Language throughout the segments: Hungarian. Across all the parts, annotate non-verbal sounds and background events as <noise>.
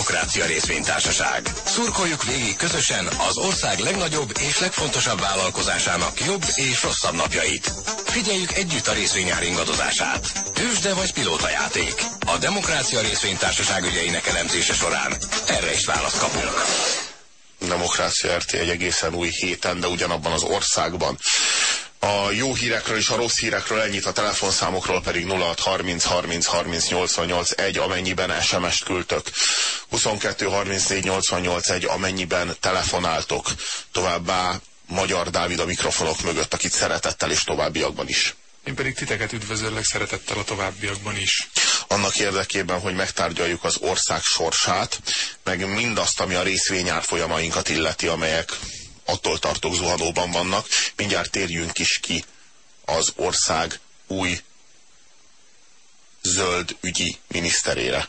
Demokrácia Részvénytársaság. Szurkoljuk végig közösen az ország legnagyobb és legfontosabb vállalkozásának jobb és rosszabb napjait. Figyeljük együtt a részvényár ingadozását. Tősde vagy játék. A Demokrácia Részvénytársaság ügyeinek elemzése során erre is választ kapunk. Demokrácia RT egy egészen új héten, de ugyanabban az országban. A jó hírekről és a rossz hírekről ennyit, a telefonszámokról pedig 0630 30 30 88 1, amennyiben SMS-t küldtök. 22 34 88 1, amennyiben telefonáltok. Továbbá Magyar Dávid a mikrofonok mögött, akit szeretettel és továbbiakban is. Én pedig titeket üdvözöllek szeretettel a továbbiakban is. Annak érdekében, hogy megtárgyaljuk az ország sorsát, meg mindazt, ami a részvényár folyamainkat illeti, amelyek attól tartok zuhanóban vannak. Mindjárt térjünk is ki az ország új zöld ügyi miniszterére.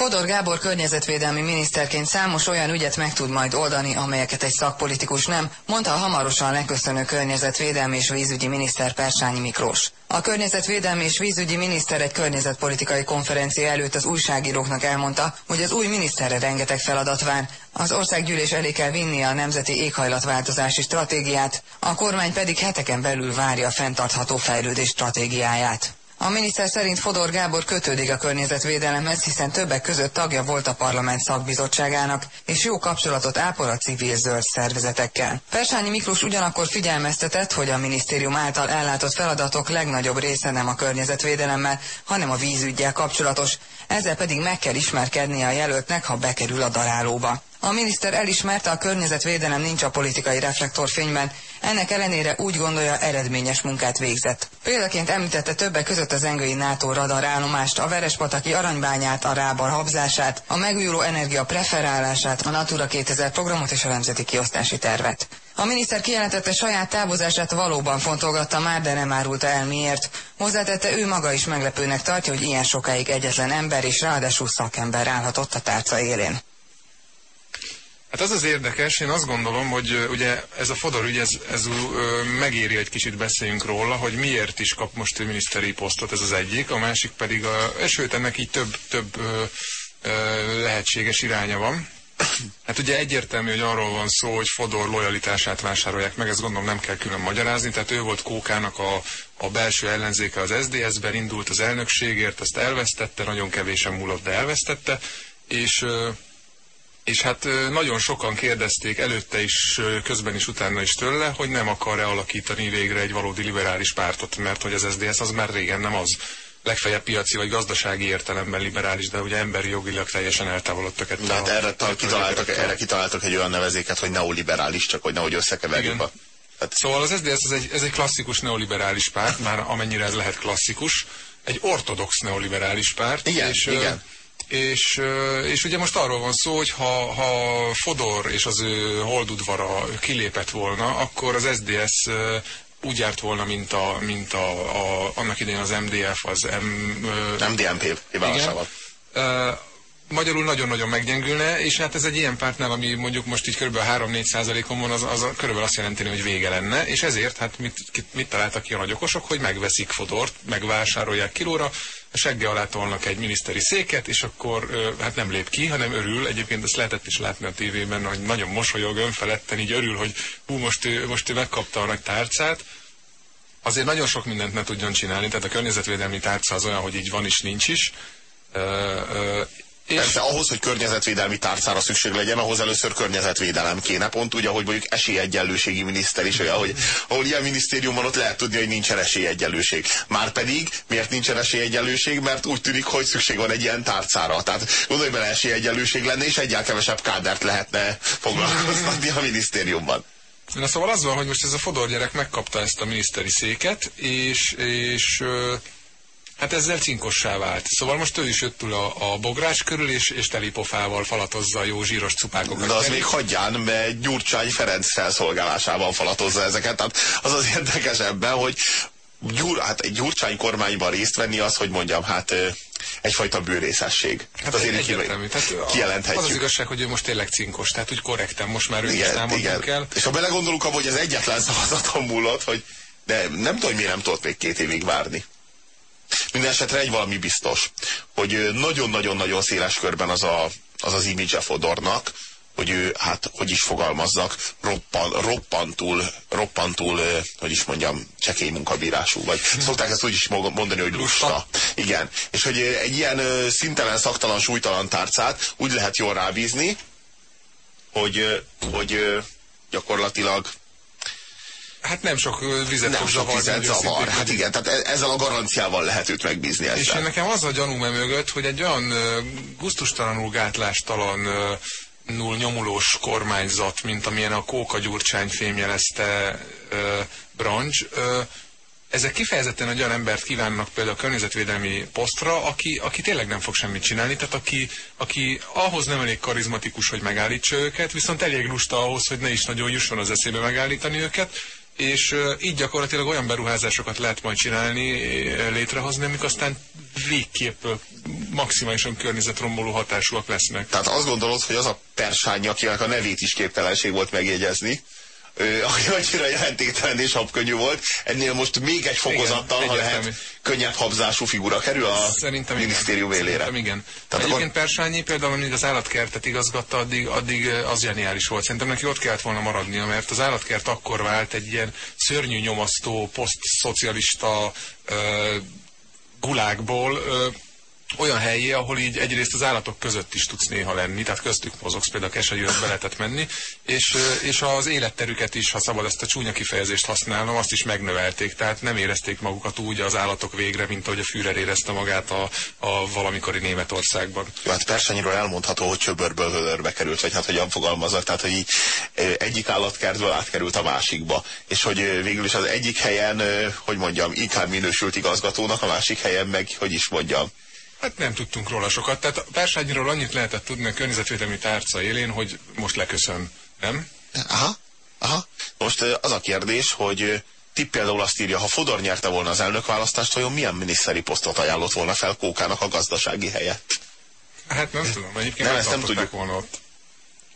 Fodor Gábor környezetvédelmi miniszterként számos olyan ügyet meg tud majd oldani, amelyeket egy szakpolitikus nem, mondta a hamarosan leköszönő környezetvédelmi és vízügyi miniszter Persányi Miklós. A környezetvédelmi és vízügyi miniszter egy környezetpolitikai konferencia előtt az újságíróknak elmondta, hogy az új miniszterre rengeteg feladat vár. Az országgyűlés elé kell vinnie a nemzeti éghajlatváltozási stratégiát, a kormány pedig heteken belül várja a fenntartható fejlődés stratégiáját. A miniszter szerint Fodor Gábor kötődik a környezetvédelemhez, hiszen többek között tagja volt a parlament szakbizottságának, és jó kapcsolatot ápol a civil zöld szervezetekkel. Persányi Miklós ugyanakkor figyelmeztetett, hogy a minisztérium által ellátott feladatok legnagyobb része nem a környezetvédelemmel, hanem a vízügyel kapcsolatos, ezzel pedig meg kell ismerkednie a jelöltnek, ha bekerül a darálóba. A miniszter elismerte, a környezetvédelem nincs a politikai reflektorfényben, ennek ellenére úgy gondolja, eredményes munkát végzett. Példaként említette többek között az engői NATO radarállomást, a Verespataki aranybányát, a Rábar habzását, a megújuló energia preferálását, a Natura 2000 programot és a nemzeti kiosztási tervet. A miniszter kijelentette saját távozását valóban fontolgatta már, de nem árulta el miért. Hozzátette, ő maga is meglepőnek tartja, hogy ilyen sokáig egyetlen ember és ráadásul szakember állhatott a tárca élén. Hát az az érdekes, én azt gondolom, hogy ugye ez a Fodor ügy, ez, ez megéri, egy kicsit beszéljünk róla, hogy miért is kap most egy miniszteri posztot, ez az egyik, a másik pedig, a, sőt, ennek így több, több ö, ö, lehetséges iránya van. Hát ugye egyértelmű, hogy arról van szó, hogy Fodor lojalitását vásárolják meg, ezt gondolom nem kell külön magyarázni, tehát ő volt Kókának a, a belső ellenzéke az SDS-ben, indult az elnökségért, ezt elvesztette, nagyon kevésen múlott, de elvesztette, és és hát nagyon sokan kérdezték előtte is, közben is, utána is tőle, hogy nem akar-e alakítani végre egy valódi liberális pártot, mert hogy az SZDSZ az már régen nem az legfeljebb piaci vagy gazdasági értelemben liberális, de ugye emberi jogilag teljesen eltávolodtak ettől. De hát erre, kitaláltak, erre kitaláltak egy olyan nevezéket, hogy neoliberális, csak hogy nehogy összekeverjük a... Hát... Szóval az SZDSZ ez egy, ez egy klasszikus neoliberális párt, már amennyire ez lehet klasszikus, egy ortodox neoliberális párt. Igen, és, igen. És, és ugye most arról van szó, hogy ha, ha Fodor és az ő holdudvara kilépett volna, akkor az SDS úgy járt volna, mint, a, mint a, a, annak idején az MDF, az M, MDMP hibálásával. Magyarul nagyon-nagyon meggyengülne, és hát ez egy ilyen pártnál, ami mondjuk most így kb. 3-4 százalékon van, az, az körülbelül azt jelenti, hogy vége lenne, és ezért hát mit, mit találtak ki a nagy okosok, hogy megveszik Fodort, megvásárolják kilóra, segge alá tolnak egy miniszteri széket, és akkor hát nem lép ki, hanem örül. Egyébként ezt lehetett is látni a tévében, hogy nagyon mosolyog önfeledten, így örül, hogy hú, most ő, most ő megkapta a nagy tárcát. Azért nagyon sok mindent ne tudjon csinálni, tehát a környezetvédelmi tárca az olyan, hogy így van is, nincs is. És... Persze ahhoz, hogy környezetvédelmi tárcára szükség legyen, ahhoz először környezetvédelem kéne. Pont úgy, ahogy mondjuk esélyegyenlőségi miniszter is, olyan, hogy ahol ilyen minisztérium van, ott lehet tudni, hogy nincsen esélyegyenlőség. Márpedig miért nincsen esélyegyenlőség? Mert úgy tűnik, hogy szükség van egy ilyen tárcára. Tehát gondolj bele, esélyegyenlőség lenne, és egyáltalán kevesebb kádert lehetne foglalkoztatni a minisztériumban. Na szóval az van, hogy most ez a Fodor gyerek megkapta ezt a miniszteri széket, és, és Hát ezzel cinkossá vált. Szóval most ő is jött túl a, a bográs körül, és, és telipofával falatozza a jó zsíros cupákokat. De az még hagyján, mert Gyurcsány Ferenc felszolgálásában falatozza ezeket. Tehát az az érdekes ebben, hogy Gyur, hát egy Gyurcsány kormányban részt venni az, hogy mondjam, hát egyfajta bőrészesség. Hát azért egyértelmű. Tehát kijelenthetjük. Az az igazság, hogy ő most tényleg cinkos, tehát úgy korrekten most már ő igen, is igen. el. És ha belegondolunk abba, hogy ez egyetlen szavazaton múlott, hogy de nem tudom, hogy miért nem tudott még két évig várni. Minden esetre egy valami biztos, hogy nagyon-nagyon-nagyon széles körben az a, az, az image Fodornak, hogy ő, hát, hogy is fogalmazzak, roppan, roppantul, roppantul, hogy is mondjam, csekély munkabírású, vagy hmm. szokták ezt úgy is mondani, hogy lusta. lusta. Igen. És hogy egy ilyen szintelen, szaktalan, súlytalan tárcát úgy lehet jól rábízni, hogy, hogy gyakorlatilag Hát nem sok vizet nem sok vizet zavar. Hát igen, tehát e- ezzel a garanciával lehet őt megbízni ezzel. És nekem az a gyanúm mögött, hogy egy olyan gusztustalanul gátlástalan null nyomulós kormányzat, mint amilyen a Kóka Gyurcsány fémjelezte uh, brancs, uh, ezek kifejezetten egy olyan embert kívánnak például a környezetvédelmi posztra, aki, aki tényleg nem fog semmit csinálni, tehát aki, aki ahhoz nem elég karizmatikus, hogy megállítsa őket, viszont elég lusta ahhoz, hogy ne is nagyon jusson az eszébe megállítani őket, és így gyakorlatilag olyan beruházásokat lehet majd csinálni, létrehozni, amik aztán végképp maximálisan környezetromboló hatásúak lesznek. Tehát azt gondolod, hogy az a persány, akinek a nevét is képtelenség volt megjegyezni, aki annyira jelentéktelen és habkönnyű volt, ennél most még egy fokozattal, igen, ha lehet, könnyebb habzású figura kerül a Szerintem minisztérium igen. élére. Szerintem igen. Tehát Egyébként akkor... Persányi például, amíg az állatkertet igazgatta, addig, addig az zseniális volt. Szerintem neki ott kellett volna maradnia, mert az állatkert akkor vált egy ilyen szörnyű nyomasztó, posztszocialista uh, gulákból, uh, olyan helyé, ahol így egyrészt az állatok között is tudsz néha lenni, tehát köztük mozogsz, például a keselyőt be lehetett menni, és, és az életterüket is, ha szabad ezt a csúnya kifejezést használnom, azt is megnövelték, tehát nem érezték magukat úgy az állatok végre, mint ahogy a Führer érezte magát a, a valamikori Németországban. Jó, hát Persányiról elmondható, hogy csöbörből völörbe került, vagy hát hogyan fogalmazok, tehát hogy egyik állatkertből átkerült a másikba, és hogy végül is az egyik helyen, hogy mondjam, inkább minősült igazgatónak, a másik helyen meg, hogy is mondjam, Hát nem tudtunk róla sokat. Tehát a Persányiról annyit lehetett tudni a környezetvédelmi tárca élén, hogy most leköszön, nem? Aha, aha. Most az a kérdés, hogy ti például azt írja, ha Fodor nyerte volna az elnökválasztást, vajon milyen miniszteri posztot ajánlott volna fel Kókának a gazdasági helyett? Hát nem tudom, egyébként nem, ezt nem tudjuk. volna ott.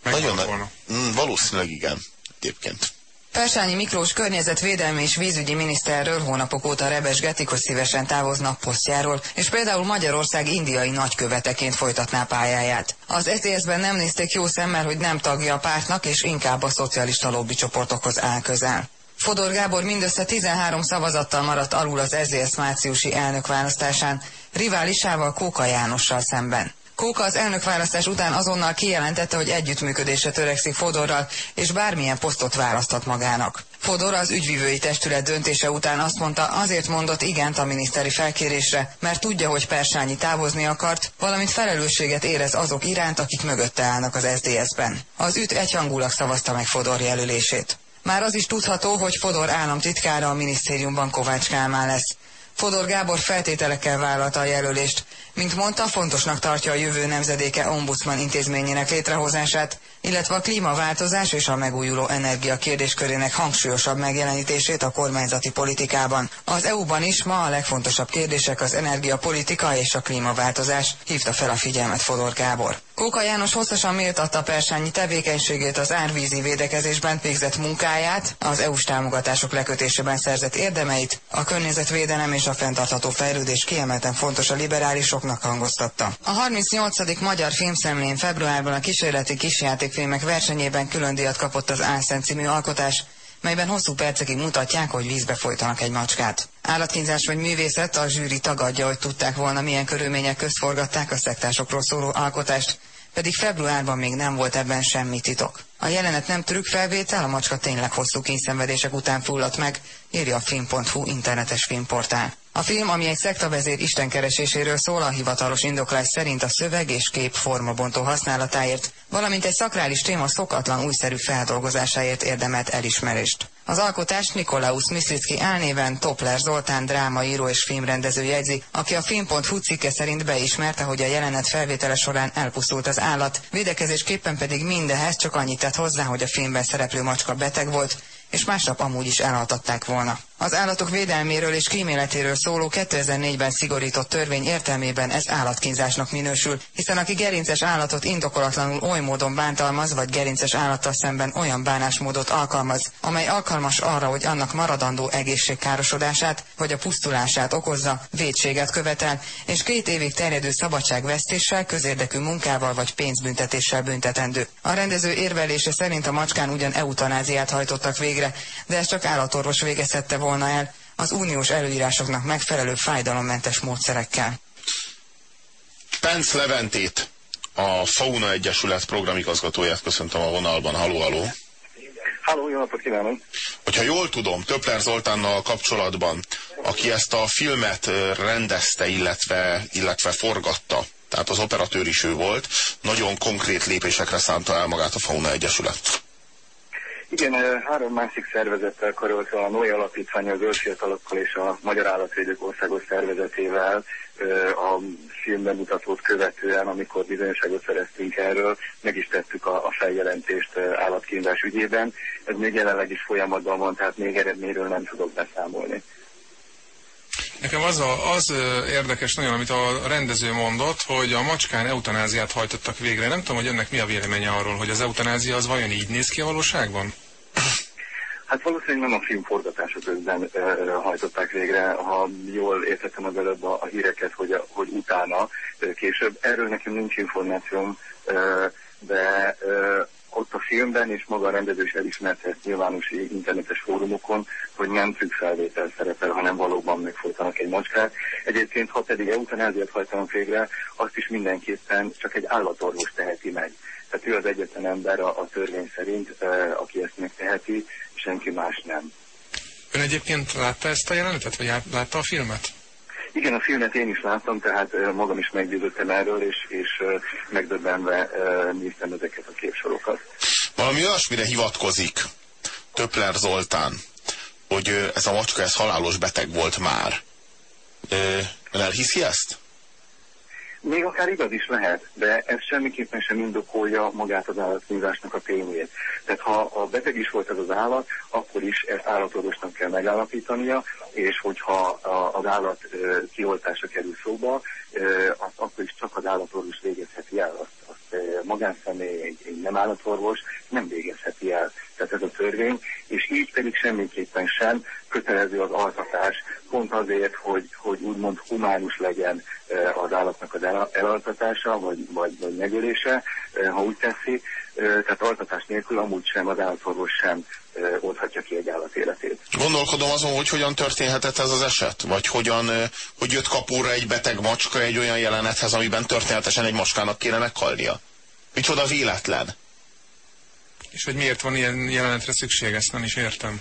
Nagyon volna. Mm, valószínűleg igen, egyébként. Persányi Miklós környezetvédelmi és vízügyi miniszterről hónapok óta rebesgetik, hogy szívesen távoznak posztjáról, és például Magyarország indiai nagyköveteként folytatná pályáját. Az ETS-ben nem nézték jó szemmel, hogy nem tagja a pártnak, és inkább a szocialista lobby csoportokhoz áll közel. Fodor Gábor mindössze 13 szavazattal maradt alul az EZS márciusi elnökválasztásán, riválisával Kóka Jánossal szemben. Kóka az elnökválasztás után azonnal kijelentette, hogy együttműködésre törekszik Fodorral, és bármilyen posztot választhat magának. Fodor az ügyvivői testület döntése után azt mondta, azért mondott igent a miniszteri felkérésre, mert tudja, hogy Persányi távozni akart, valamint felelősséget érez azok iránt, akik mögötte állnak az SZDSZ-ben. Az üt egyhangulag szavazta meg Fodor jelölését. Már az is tudható, hogy Fodor államtitkára a minisztériumban Kovács Kálmán lesz. Fodor Gábor feltételekkel vállalta a jelölést. Mint mondta, fontosnak tartja a jövő nemzedéke ombudsman intézményének létrehozását, illetve a klímaváltozás és a megújuló energia kérdéskörének hangsúlyosabb megjelenítését a kormányzati politikában. Az EU-ban is ma a legfontosabb kérdések az energiapolitika és a klímaváltozás, hívta fel a figyelmet Fodor Gábor. Kóka János hosszasan méltatta Persányi tevékenységét az árvízi védekezésben végzett munkáját, az EU-s támogatások lekötésében szerzett érdemeit, a környezetvédelem és a fenntartható fejlődés kiemelten fontos a liberálisoknak hangoztatta. A 38. Magyar Filmszemlén februárban a kísérleti kisjátékfilmek versenyében külön díjat kapott az Álszent című alkotás, melyben hosszú percekig mutatják, hogy vízbe folytanak egy macskát. Állatkínzás vagy művészet, a zsűri tagadja, hogy tudták volna, milyen körülmények közt forgatták a szektásokról szóló alkotást, pedig februárban még nem volt ebben semmi titok. A jelenet nem trükkfelvétel, a macska tényleg hosszú kényszenvedések után fulladt meg, írja a film.hu internetes filmportál. A film, ami egy szektavezér istenkereséséről szól, a hivatalos indoklás szerint a szöveg és kép formabontó használatáért, valamint egy szakrális téma szokatlan újszerű feldolgozásáért érdemelt elismerést. Az alkotást Nikolaus Miszicki elnéven Topler Zoltán drámaíró és filmrendező jegyzi, aki a film.hu cikke szerint beismerte, hogy a jelenet felvétele során elpusztult az állat, védekezésképpen pedig mindehez csak annyit tett hozzá, hogy a filmben szereplő macska beteg volt, és másnap amúgy is elhaltatták volna. Az állatok védelméről és kíméletéről szóló 2004-ben szigorított törvény értelmében ez állatkínzásnak minősül, hiszen aki gerinces állatot indokolatlanul oly módon bántalmaz, vagy gerinces állattal szemben olyan bánásmódot alkalmaz, amely alkalmas arra, hogy annak maradandó egészségkárosodását vagy a pusztulását okozza, védséget követel, és két évig terjedő szabadságvesztéssel, közérdekű munkával vagy pénzbüntetéssel büntetendő. A rendező érvelése szerint a macskán ugyan eutanáziát hajtottak végre, de ez csak állatorvos végezhette volna el az uniós előírásoknak megfelelő fájdalommentes módszerekkel. Pence Leventét, a Fauna Egyesület programigazgatóját köszöntöm a vonalban. Haló, haló! Halló, jó napot kívánok! Hogyha jól tudom, Töpler Zoltánnal kapcsolatban, aki ezt a filmet rendezte, illetve, illetve forgatta, tehát az operatőr is ő volt, nagyon konkrét lépésekre szánta el magát a Fauna Egyesület. Igen, három másik szervezettel karolta a NOI Alapítvány az ősfiatalokkal és a Magyar Állatvédők Országos Szervezetével a filmbemutatót követően, amikor bizonyosságot szereztünk erről, meg is tettük a, a feljelentést állatkínzás ügyében. Ez még jelenleg is folyamatban van, tehát még eredményről nem tudok beszámolni. Nekem az, a, az érdekes nagyon, amit a rendező mondott, hogy a macskán eutanáziát hajtottak végre. Nem tudom, hogy önnek mi a véleménye arról, hogy az eutanázia az vajon így néz ki a valóságban? Hát valószínűleg nem a film forgatása közben uh, hajtották végre, ha jól értettem az előbb a, a híreket, hogy, a, hogy utána, uh, később. Erről nekem nincs információm, uh, de uh, ott a filmben, és maga a rendező is elismerte ezt nyilvános internetes fórumokon, hogy nem függ felvétel szerepel, hanem valóban megfolytanak egy macskát. Egyébként, ha pedig eutanáziát hajtanak végre, azt is mindenképpen csak egy állatorvos teheti meg. Tehát ő az egyetlen ember a, a törvény szerint, e, aki ezt megteheti, senki más nem. Ön egyébként látta ezt a jelenetet, vagy látta a filmet? Igen, a filmet én is láttam, tehát magam is meggyőződtem erről, és, és megdöbbenve néztem ezeket a képsorokat. Valami olyasmire hivatkozik Töpler Zoltán, hogy ez a macska, ez halálos beteg volt már. Ön elhiszi ezt? Még akár igaz is lehet, de ez semmiképpen sem indokolja magát az állatkínzásnak a tényét. Tehát ha a beteg is volt ez az állat, akkor is ezt állatorvosnak kell megállapítania, és hogyha az állat kioltása kerül szóba, akkor is csak az állatorvos végezheti el, azt, azt magánszemély, egy nem állatorvos nem végezheti el. Tehát ez a törvény, és így pedig semmiképpen sem kötelező az altatás, pont azért, hogy, hogy úgymond humánus legyen az állatnak az elaltatása, vagy, vagy, vagy megölése, ha úgy teszi. Tehát altatás nélkül amúgy sem az állatorvos sem oldhatja ki egy állat életét. Gondolkodom azon, hogy hogyan történhetett ez az eset? Vagy hogyan, hogy jött kapóra egy beteg macska egy olyan jelenethez, amiben történetesen egy macskának kéne meghalnia? Micsoda véletlen? És hogy miért van ilyen jelenetre szükség, ezt nem is értem.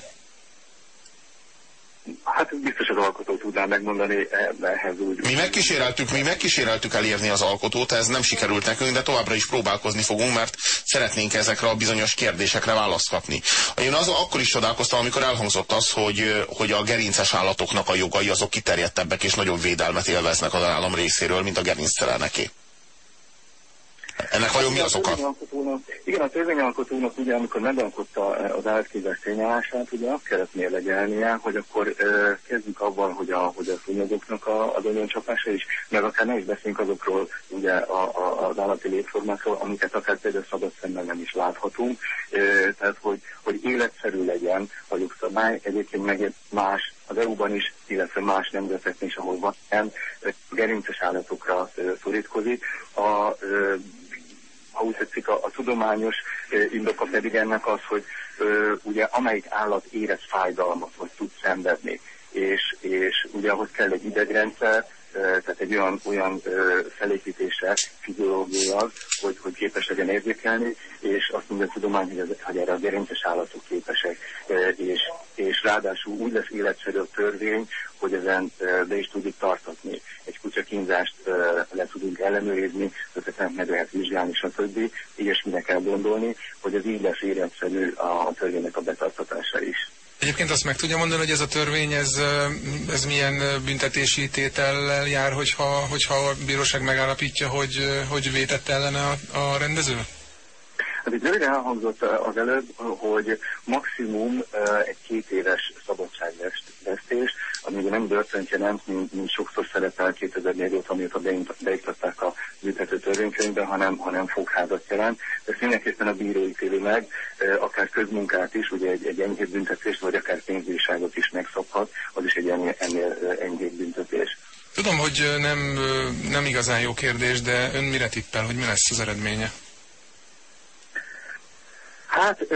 Hát biztos az alkotó tudná megmondani ehhez úgy. Mi megkíséreltük, mi megkíséreltük elérni az alkotót, ez nem sikerült nekünk, de továbbra is próbálkozni fogunk, mert szeretnénk ezekre a bizonyos kérdésekre választ kapni. Én az, akkor is csodálkoztam, amikor elhangzott az, hogy, hogy a gerinces állatoknak a jogai azok kiterjedtebbek és nagyobb védelmet élveznek az állam részéről, mint a gerincteleneké. Ennek vajon mi az oka? Igen, a törvényalkotónak ugye, amikor megalkotta az állatképzés tényállását, ugye azt kellett mérlegelnie, hogy akkor ö, kezdjük abban, hogy a, hogy a szúnyogoknak a, a csapása is, meg akár ne is beszélünk azokról ugye a, a, az állati létformákról, amiket akár például szabad szemmel nem is láthatunk. Ö, tehát, hogy, hogy életszerű legyen a jogszabály, egyébként meg más az EU-ban is, illetve más nemzeteknél is, ahol van, gerinces állatokra szorítkozik. A ha úgy tetszik, a, a tudományos indoka pedig ennek az, hogy ö, ugye amelyik állat érez fájdalmat, vagy tud szenvedni, és, és ugye ahhoz kell egy idegrendszer, tehát egy olyan, olyan felépítése fiziológiailag, hogy, hogy képes legyen érzékelni, és azt mondja a tudomány, hogy, ez, hogy erre a gerinces állatok képesek, és, és ráadásul úgy lesz életszerű a törvény, hogy ezen be is tudjuk tartatni. Egy kutyakínzást le tudunk ellenőrizni, ötletenek meg lehet vizsgálni, stb. Ilyesmire kell gondolni, hogy ez így lesz életszerű a törvénynek a betartatása is. Egyébként azt meg tudja mondani, hogy ez a törvény, ez, ez milyen büntetési tétellel jár, hogyha, hogyha a bíróság megállapítja, hogy, hogy vétett ellene a, a rendező? Hát itt röviden elhangzott az előbb, hogy maximum egy két éves szabadságvesztés, ami ugye nem börtönt jelent, mint, mint sokszor szerepel 2004 óta, amióta beiktatták a büntető törvénykönyvbe, hanem, hanem fogházat jelent. Ezt mindenképpen a bíró ítéli meg, akár közmunkát is, ugye egy, egy enyhébb büntetést, vagy akár pénzbírságot is megszabhat, az is egy ennél, ennél enyhébb büntetés. Tudom, hogy nem, nem igazán jó kérdés, de ön mire tippel, hogy mi lesz az eredménye? Hát, ö,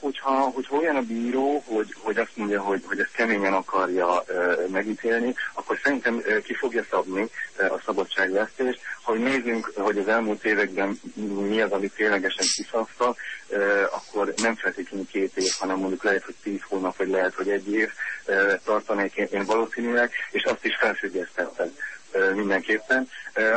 hogyha, hogyha olyan a bíró, hogy, hogy azt mondja, hogy, hogy ezt keményen akarja ö, megítélni, akkor szerintem ö, ki fogja szabni ö, a szabadságvesztést. Ha nézzünk, hogy az elmúlt években mi az, ami ténylegesen kiszabta, ö, akkor nem feltétlenül két év, hanem mondjuk lehet, hogy tíz hónap, vagy lehet, hogy egy év tartanék én, én valószínűleg, és azt is felfüggesztettem mindenképpen.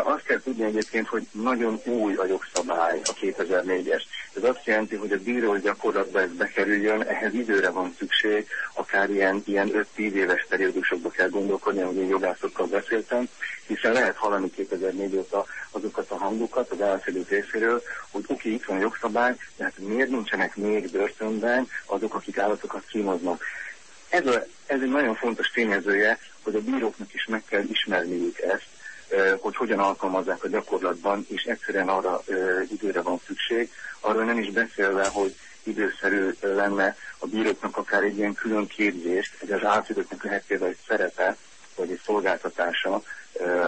Azt kell tudni egyébként, hogy nagyon új a jogszabály, a 2004-es. Ez azt jelenti, hogy a bíró gyakorlatba ez bekerüljön, ehhez időre van szükség, akár ilyen, ilyen 5-10 éves periódusokba kell gondolkodni, ahogy én jogászokkal beszéltem, hiszen lehet hallani 2004 óta azokat a hangokat az állatszedők részéről, hogy oké, itt van a jogszabály, de hát miért nincsenek még börtönben azok, akik állatokat kínoznak. Ez, a, ez egy nagyon fontos tényezője, hogy a bíróknak is meg kell ismerniük ezt, hogy hogyan alkalmazzák a gyakorlatban, és egyszerűen arra időre van szükség. Arról nem is beszélve, hogy időszerű lenne a bíróknak akár egy ilyen külön képzést, hogy az átidőknek lehet például egy szerepe, vagy egy szolgáltatása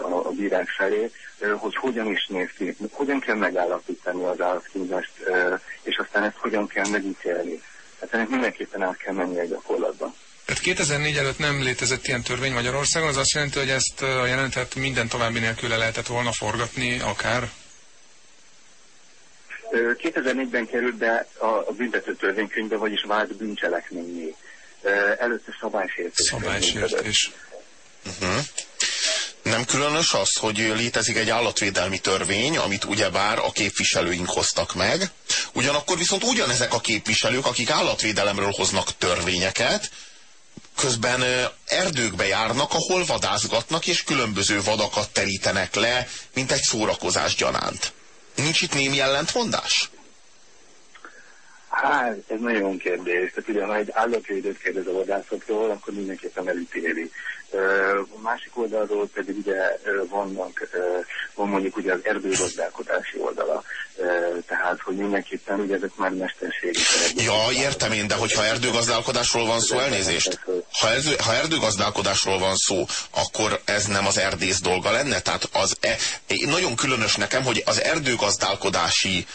a bírák felé, hogy hogyan is néz ki, hogyan kell megállapítani az állatkínzást, és aztán ezt hogyan kell megítélni. Tehát ennek mindenképpen át kell menni a gyakorlatban. Tehát 2004 előtt nem létezett ilyen törvény Magyarországon, az azt jelenti, hogy ezt a jelentet minden további nélkül le lehetett volna forgatni akár? 2004-ben került be a, büntető törvénykönyvbe, vagyis vált bűncselekményé. Előtte szabálysértés. Szabálysértés. Uh-huh. Nem különös az, hogy létezik egy állatvédelmi törvény, amit ugyebár a képviselőink hoztak meg, ugyanakkor viszont ugyanezek a képviselők, akik állatvédelemről hoznak törvényeket, közben erdőkbe járnak, ahol vadászgatnak, és különböző vadakat terítenek le, mint egy szórakozás gyanánt. Nincs itt némi ellentmondás? Hát, ez nagyon kérdés. Tehát ugye, ha egy állatvédőt kérdez a vadászokról, akkor mindenképpen elítéli. A másik oldalról pedig ugye vannak, van mondjuk ugye az erdőgazdálkodási oldala, tehát hogy mindenképpen ugye ezek már mesterségi Ja, értem én, de hogyha erdőgazdálkodásról van szó, elnézést. Ha, ez, ha erdőgazdálkodásról van szó, akkor ez nem az erdész dolga lenne? Tehát az, e, nagyon különös nekem, hogy az erdőgazdálkodási,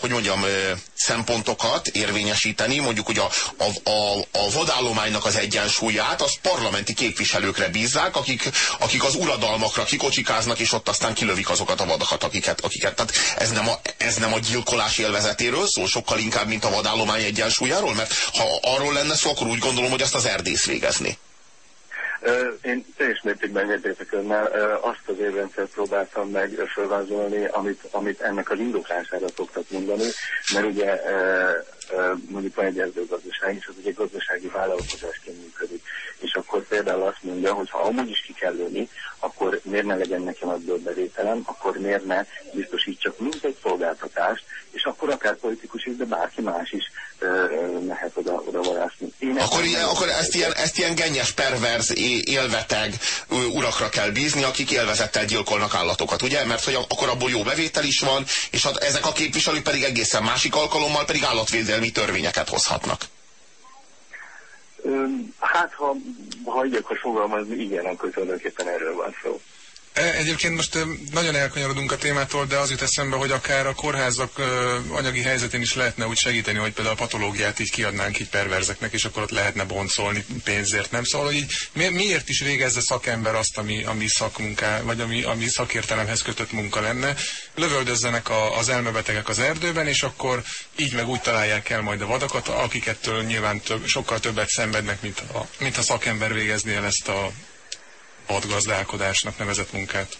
hogy mondjam, szempontokat érvényesíteni, mondjuk, hogy a, a, a, a vadállománynak az egyensúlyát, az parlamenti képviselőkre bízzák, akik, akik az uradalmakra kikocsikáznak, és ott aztán kilövik azokat a vadakat, akiket, akiket. Tehát ez nem, a, ez nem a gyilkolás élvezetéről szól, sokkal inkább, mint a vadállomány egyensúlyáról, mert ha arról lenne szó, akkor úgy gondolom, hogy azt az erdész végezni. Én teljes mértékben egyetértek önnel, azt az érrendszert próbáltam meg felvázolni, amit, amit ennek az indoklására szoktak mondani, mert ugye mondjuk van egy erdőgazdaság, és az egy gazdasági vállalkozásként működik. És akkor például azt mondja, hogy ha amúgy is ki kell lőni, akkor miért ne legyen nekem ebből bevételem, akkor miért ne biztosítsak mindegy szolgáltatást, és akkor akár politikus is, de bárki más is mehet oda, oda varászni. Én akkor, ilyen, akkor ezt, ilyen, ezt ilyen gennyes, perverz, élveteg urakra kell bízni, akik élvezettel gyilkolnak állatokat, ugye? Mert hogy akkor abból jó bevétel is van, és ezek a képviselők pedig egészen másik alkalommal pedig állatvédelmi törvényeket hozhatnak. Hát, ha, ha így akar fogalmazni, igen, akkor tulajdonképpen erről van szó. E, egyébként most nagyon elkanyarodunk a témától, de az jut eszembe, hogy akár a kórházak anyagi helyzetén is lehetne úgy segíteni, hogy például a patológiát így kiadnánk így perverzeknek, és akkor ott lehetne boncolni pénzért, nem? Szóval, hogy így mi, miért is végezze szakember azt, ami, ami szakmunká, vagy ami, ami szakértelemhez kötött munka lenne, lövöldözzenek a, az elmebetegek az erdőben, és akkor így meg úgy találják el majd a vadakat, akikettől nyilván több, sokkal többet szenvednek, mint a, mint a szakember végezné el ezt a vadgazdálkodásnak nevezett munkát.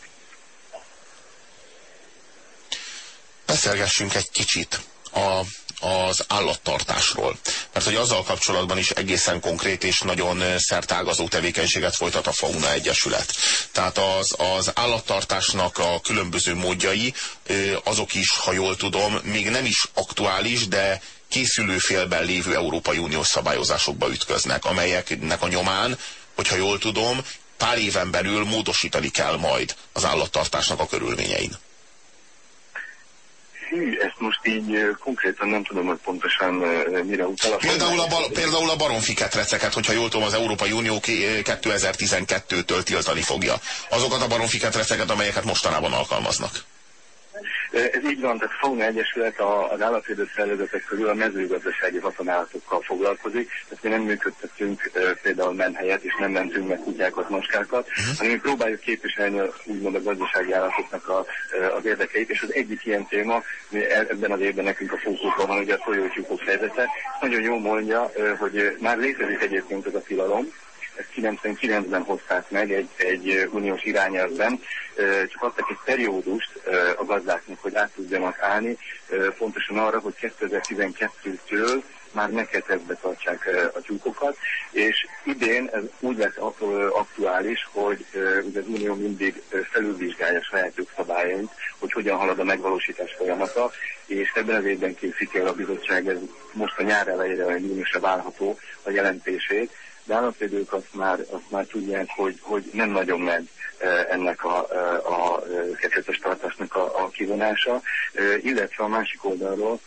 Beszélgessünk egy kicsit a az állattartásról. Mert hogy azzal kapcsolatban is egészen konkrét és nagyon szertágazó tevékenységet folytat a Fauna Egyesület. Tehát az, az állattartásnak a különböző módjai, azok is, ha jól tudom, még nem is aktuális, de készülő félben lévő Európai Uniós szabályozásokba ütköznek, amelyeknek a nyomán, hogyha jól tudom, pár éven belül módosítani kell majd az állattartásnak a körülményein. Hű, ezt most így konkrétan nem tudom, hogy pontosan mire utal. Például a, bal, például a baromfi ketreceket, hogyha jól tudom, az Európai Unió 2012-től tiltani fogja. Azokat a baromfi ketreceket, amelyeket mostanában alkalmaznak. Ez így van, tehát a Fauna Egyesület az állatvédő szervezetek közül a mezőgazdasági használatokkal foglalkozik, tehát mi nem működtetünk például menhelyet, és nem mentünk meg kutyákat, maskákat, uh-huh. hanem mi próbáljuk képviselni úgymond a gazdasági állatoknak a, az érdekeit, és az egyik ilyen téma, e, ebben az évben nekünk a fókuszban van ugye a tojótyúkok helyzete, nagyon jól mondja, hogy már létezik egyébként ez a tilalom, ezt 99-ben hozták meg egy, egy uniós irányelvben, csak adtak egy periódust a gazdáknak, hogy át tudjanak állni, pontosan arra, hogy 2012-től már neketezbe tartsák a tyúkokat, és idén ez úgy lesz aktuális, hogy az Unió mindig felülvizsgálja saját jogszabályait, hogy hogyan halad a megvalósítás folyamata, és ebben az évben készíti el a bizottság, ez most a nyár elejére, vagy júniusra válható a jelentését, de állatvédők azt már, azt már tudják, hogy, hogy nem nagyon megy ennek a, a kettőtes tartásnak a, a kivonása, illetve a másik oldalról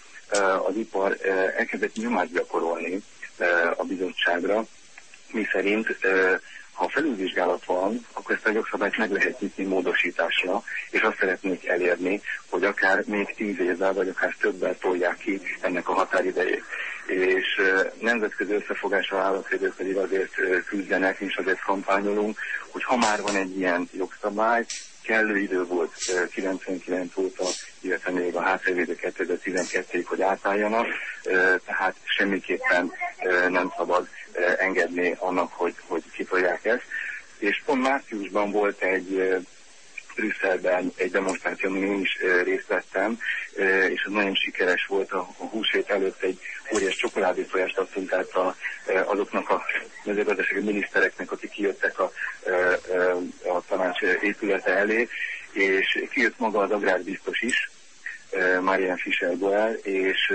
az ipar elkezdett nyomást gyakorolni a bizottságra, mi szerint ha felülvizsgálat van, akkor ezt a jogszabályt meg lehet nyitni módosításra, és azt szeretnék elérni, hogy akár még tíz évvel, vagy akár többel tolják ki ennek a határidejét. És nemzetközi összefogásra állatvédők pedig azért küzdenek, és azért kampányolunk, hogy ha már van egy ilyen jogszabály, kellő idő volt 99 óta, illetve még a hátravédő 2012-ig, hogy átálljanak, tehát semmiképpen nem szabad engedni annak, hogy, hogy kitolják ezt. És pont márciusban volt egy Brüsszelben egy demonstráció, amin én is részt vettem, és az nagyon sikeres volt. A, a húsvét előtt egy óriás csokoládéfolyást adtunk át a, azoknak a mezőgazdasági minisztereknek, akik kijöttek a, a tanács épülete elé, és kijött maga az agrárbiztos is, Marian Fischer Goel, és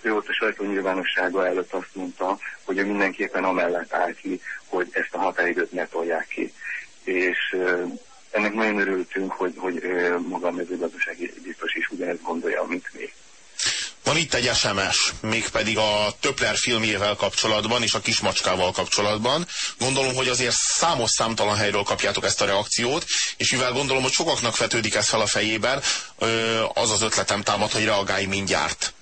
ő ott a sajtó nyilvánossága előtt azt mondta, hogy ő mindenképpen amellett áll ki, hogy ezt a határidőt ne tolják ki. És ennek nagyon örültünk, hogy, hogy maga a mezőgazdasági biztos is ugyanezt gondolja, mint mi. Van itt egy SMS, mégpedig a Töpler filmjével kapcsolatban és a kismacskával kapcsolatban. Gondolom, hogy azért számos számtalan helyről kapjátok ezt a reakciót, és mivel gondolom, hogy sokaknak vetődik ez fel a fejében, az az ötletem támad, hogy reagálj mindjárt.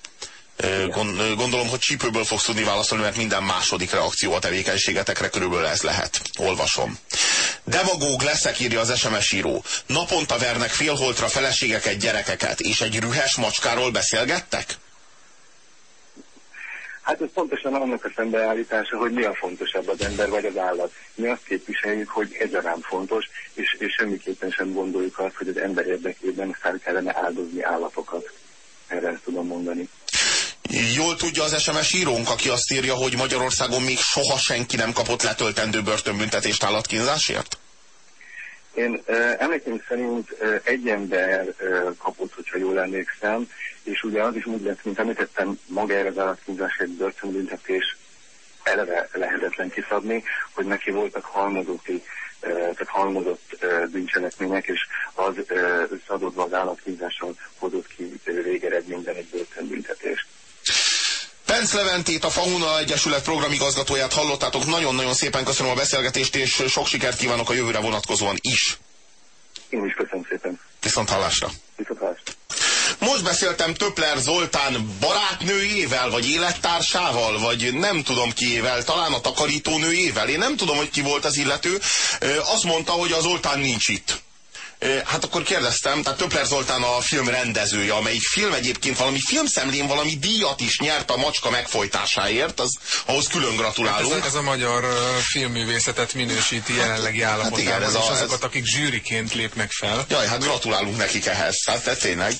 Gondolom, hogy csípőből fogsz tudni válaszolni, mert minden második reakció a tevékenységetekre körülbelül ez lehet. Olvasom. Demagóg leszek, írja az SMS író. Naponta vernek félholtra feleségeket, gyerekeket, és egy rühes macskáról beszélgettek? Hát ez pontosan annak a szembeállítása, hogy mi a fontosabb az ember vagy az állat. Mi azt képviseljük, hogy egyaránt fontos, és, és semmiképpen sem gondoljuk azt, hogy az ember érdekében fel kellene áldozni állatokat. Erre ezt tudom mondani. Jól tudja az SMS írónk, aki azt írja, hogy Magyarországon még soha senki nem kapott letöltendő börtönbüntetést állatkínzásért? Én emlékeim szerint egy ember kapott, hogyha jól emlékszem, és ugye az is úgy lett, mint említettem, magára az állatkínzás egy börtönbüntetés eleve lehetetlen kiszabni, hogy neki voltak halmozóti, tehát halmozott bűncselekmények, és az összeadódva az állatkínzással hozott ki végeredményben egy börtönbüntetést. Penc Leventét, a Fauna Egyesület programigazgatóját hallottátok. Nagyon-nagyon szépen köszönöm a beszélgetést, és sok sikert kívánok a jövőre vonatkozóan is. Én is köszönöm szépen. Viszont hallásra. Viszont hallásra. Most beszéltem Töpler Zoltán barátnőjével, vagy élettársával, vagy nem tudom kiével, talán a takarítónőjével. Én nem tudom, hogy ki volt az illető. Azt mondta, hogy az Zoltán nincs itt. Hát akkor kérdeztem, tehát Töpler Zoltán a film rendezője, amelyik film egyébként valami filmszemlén valami díjat is nyert a macska megfojtásáért, az, ahhoz külön gratulálunk. Hát ez, ez a magyar filmművészetet minősíti jelenlegi állapotában, hát igen, ez a, és azokat, ez... akik zsűriként lépnek fel. Jaj, hát gratulálunk nekik ehhez, hát tényleg.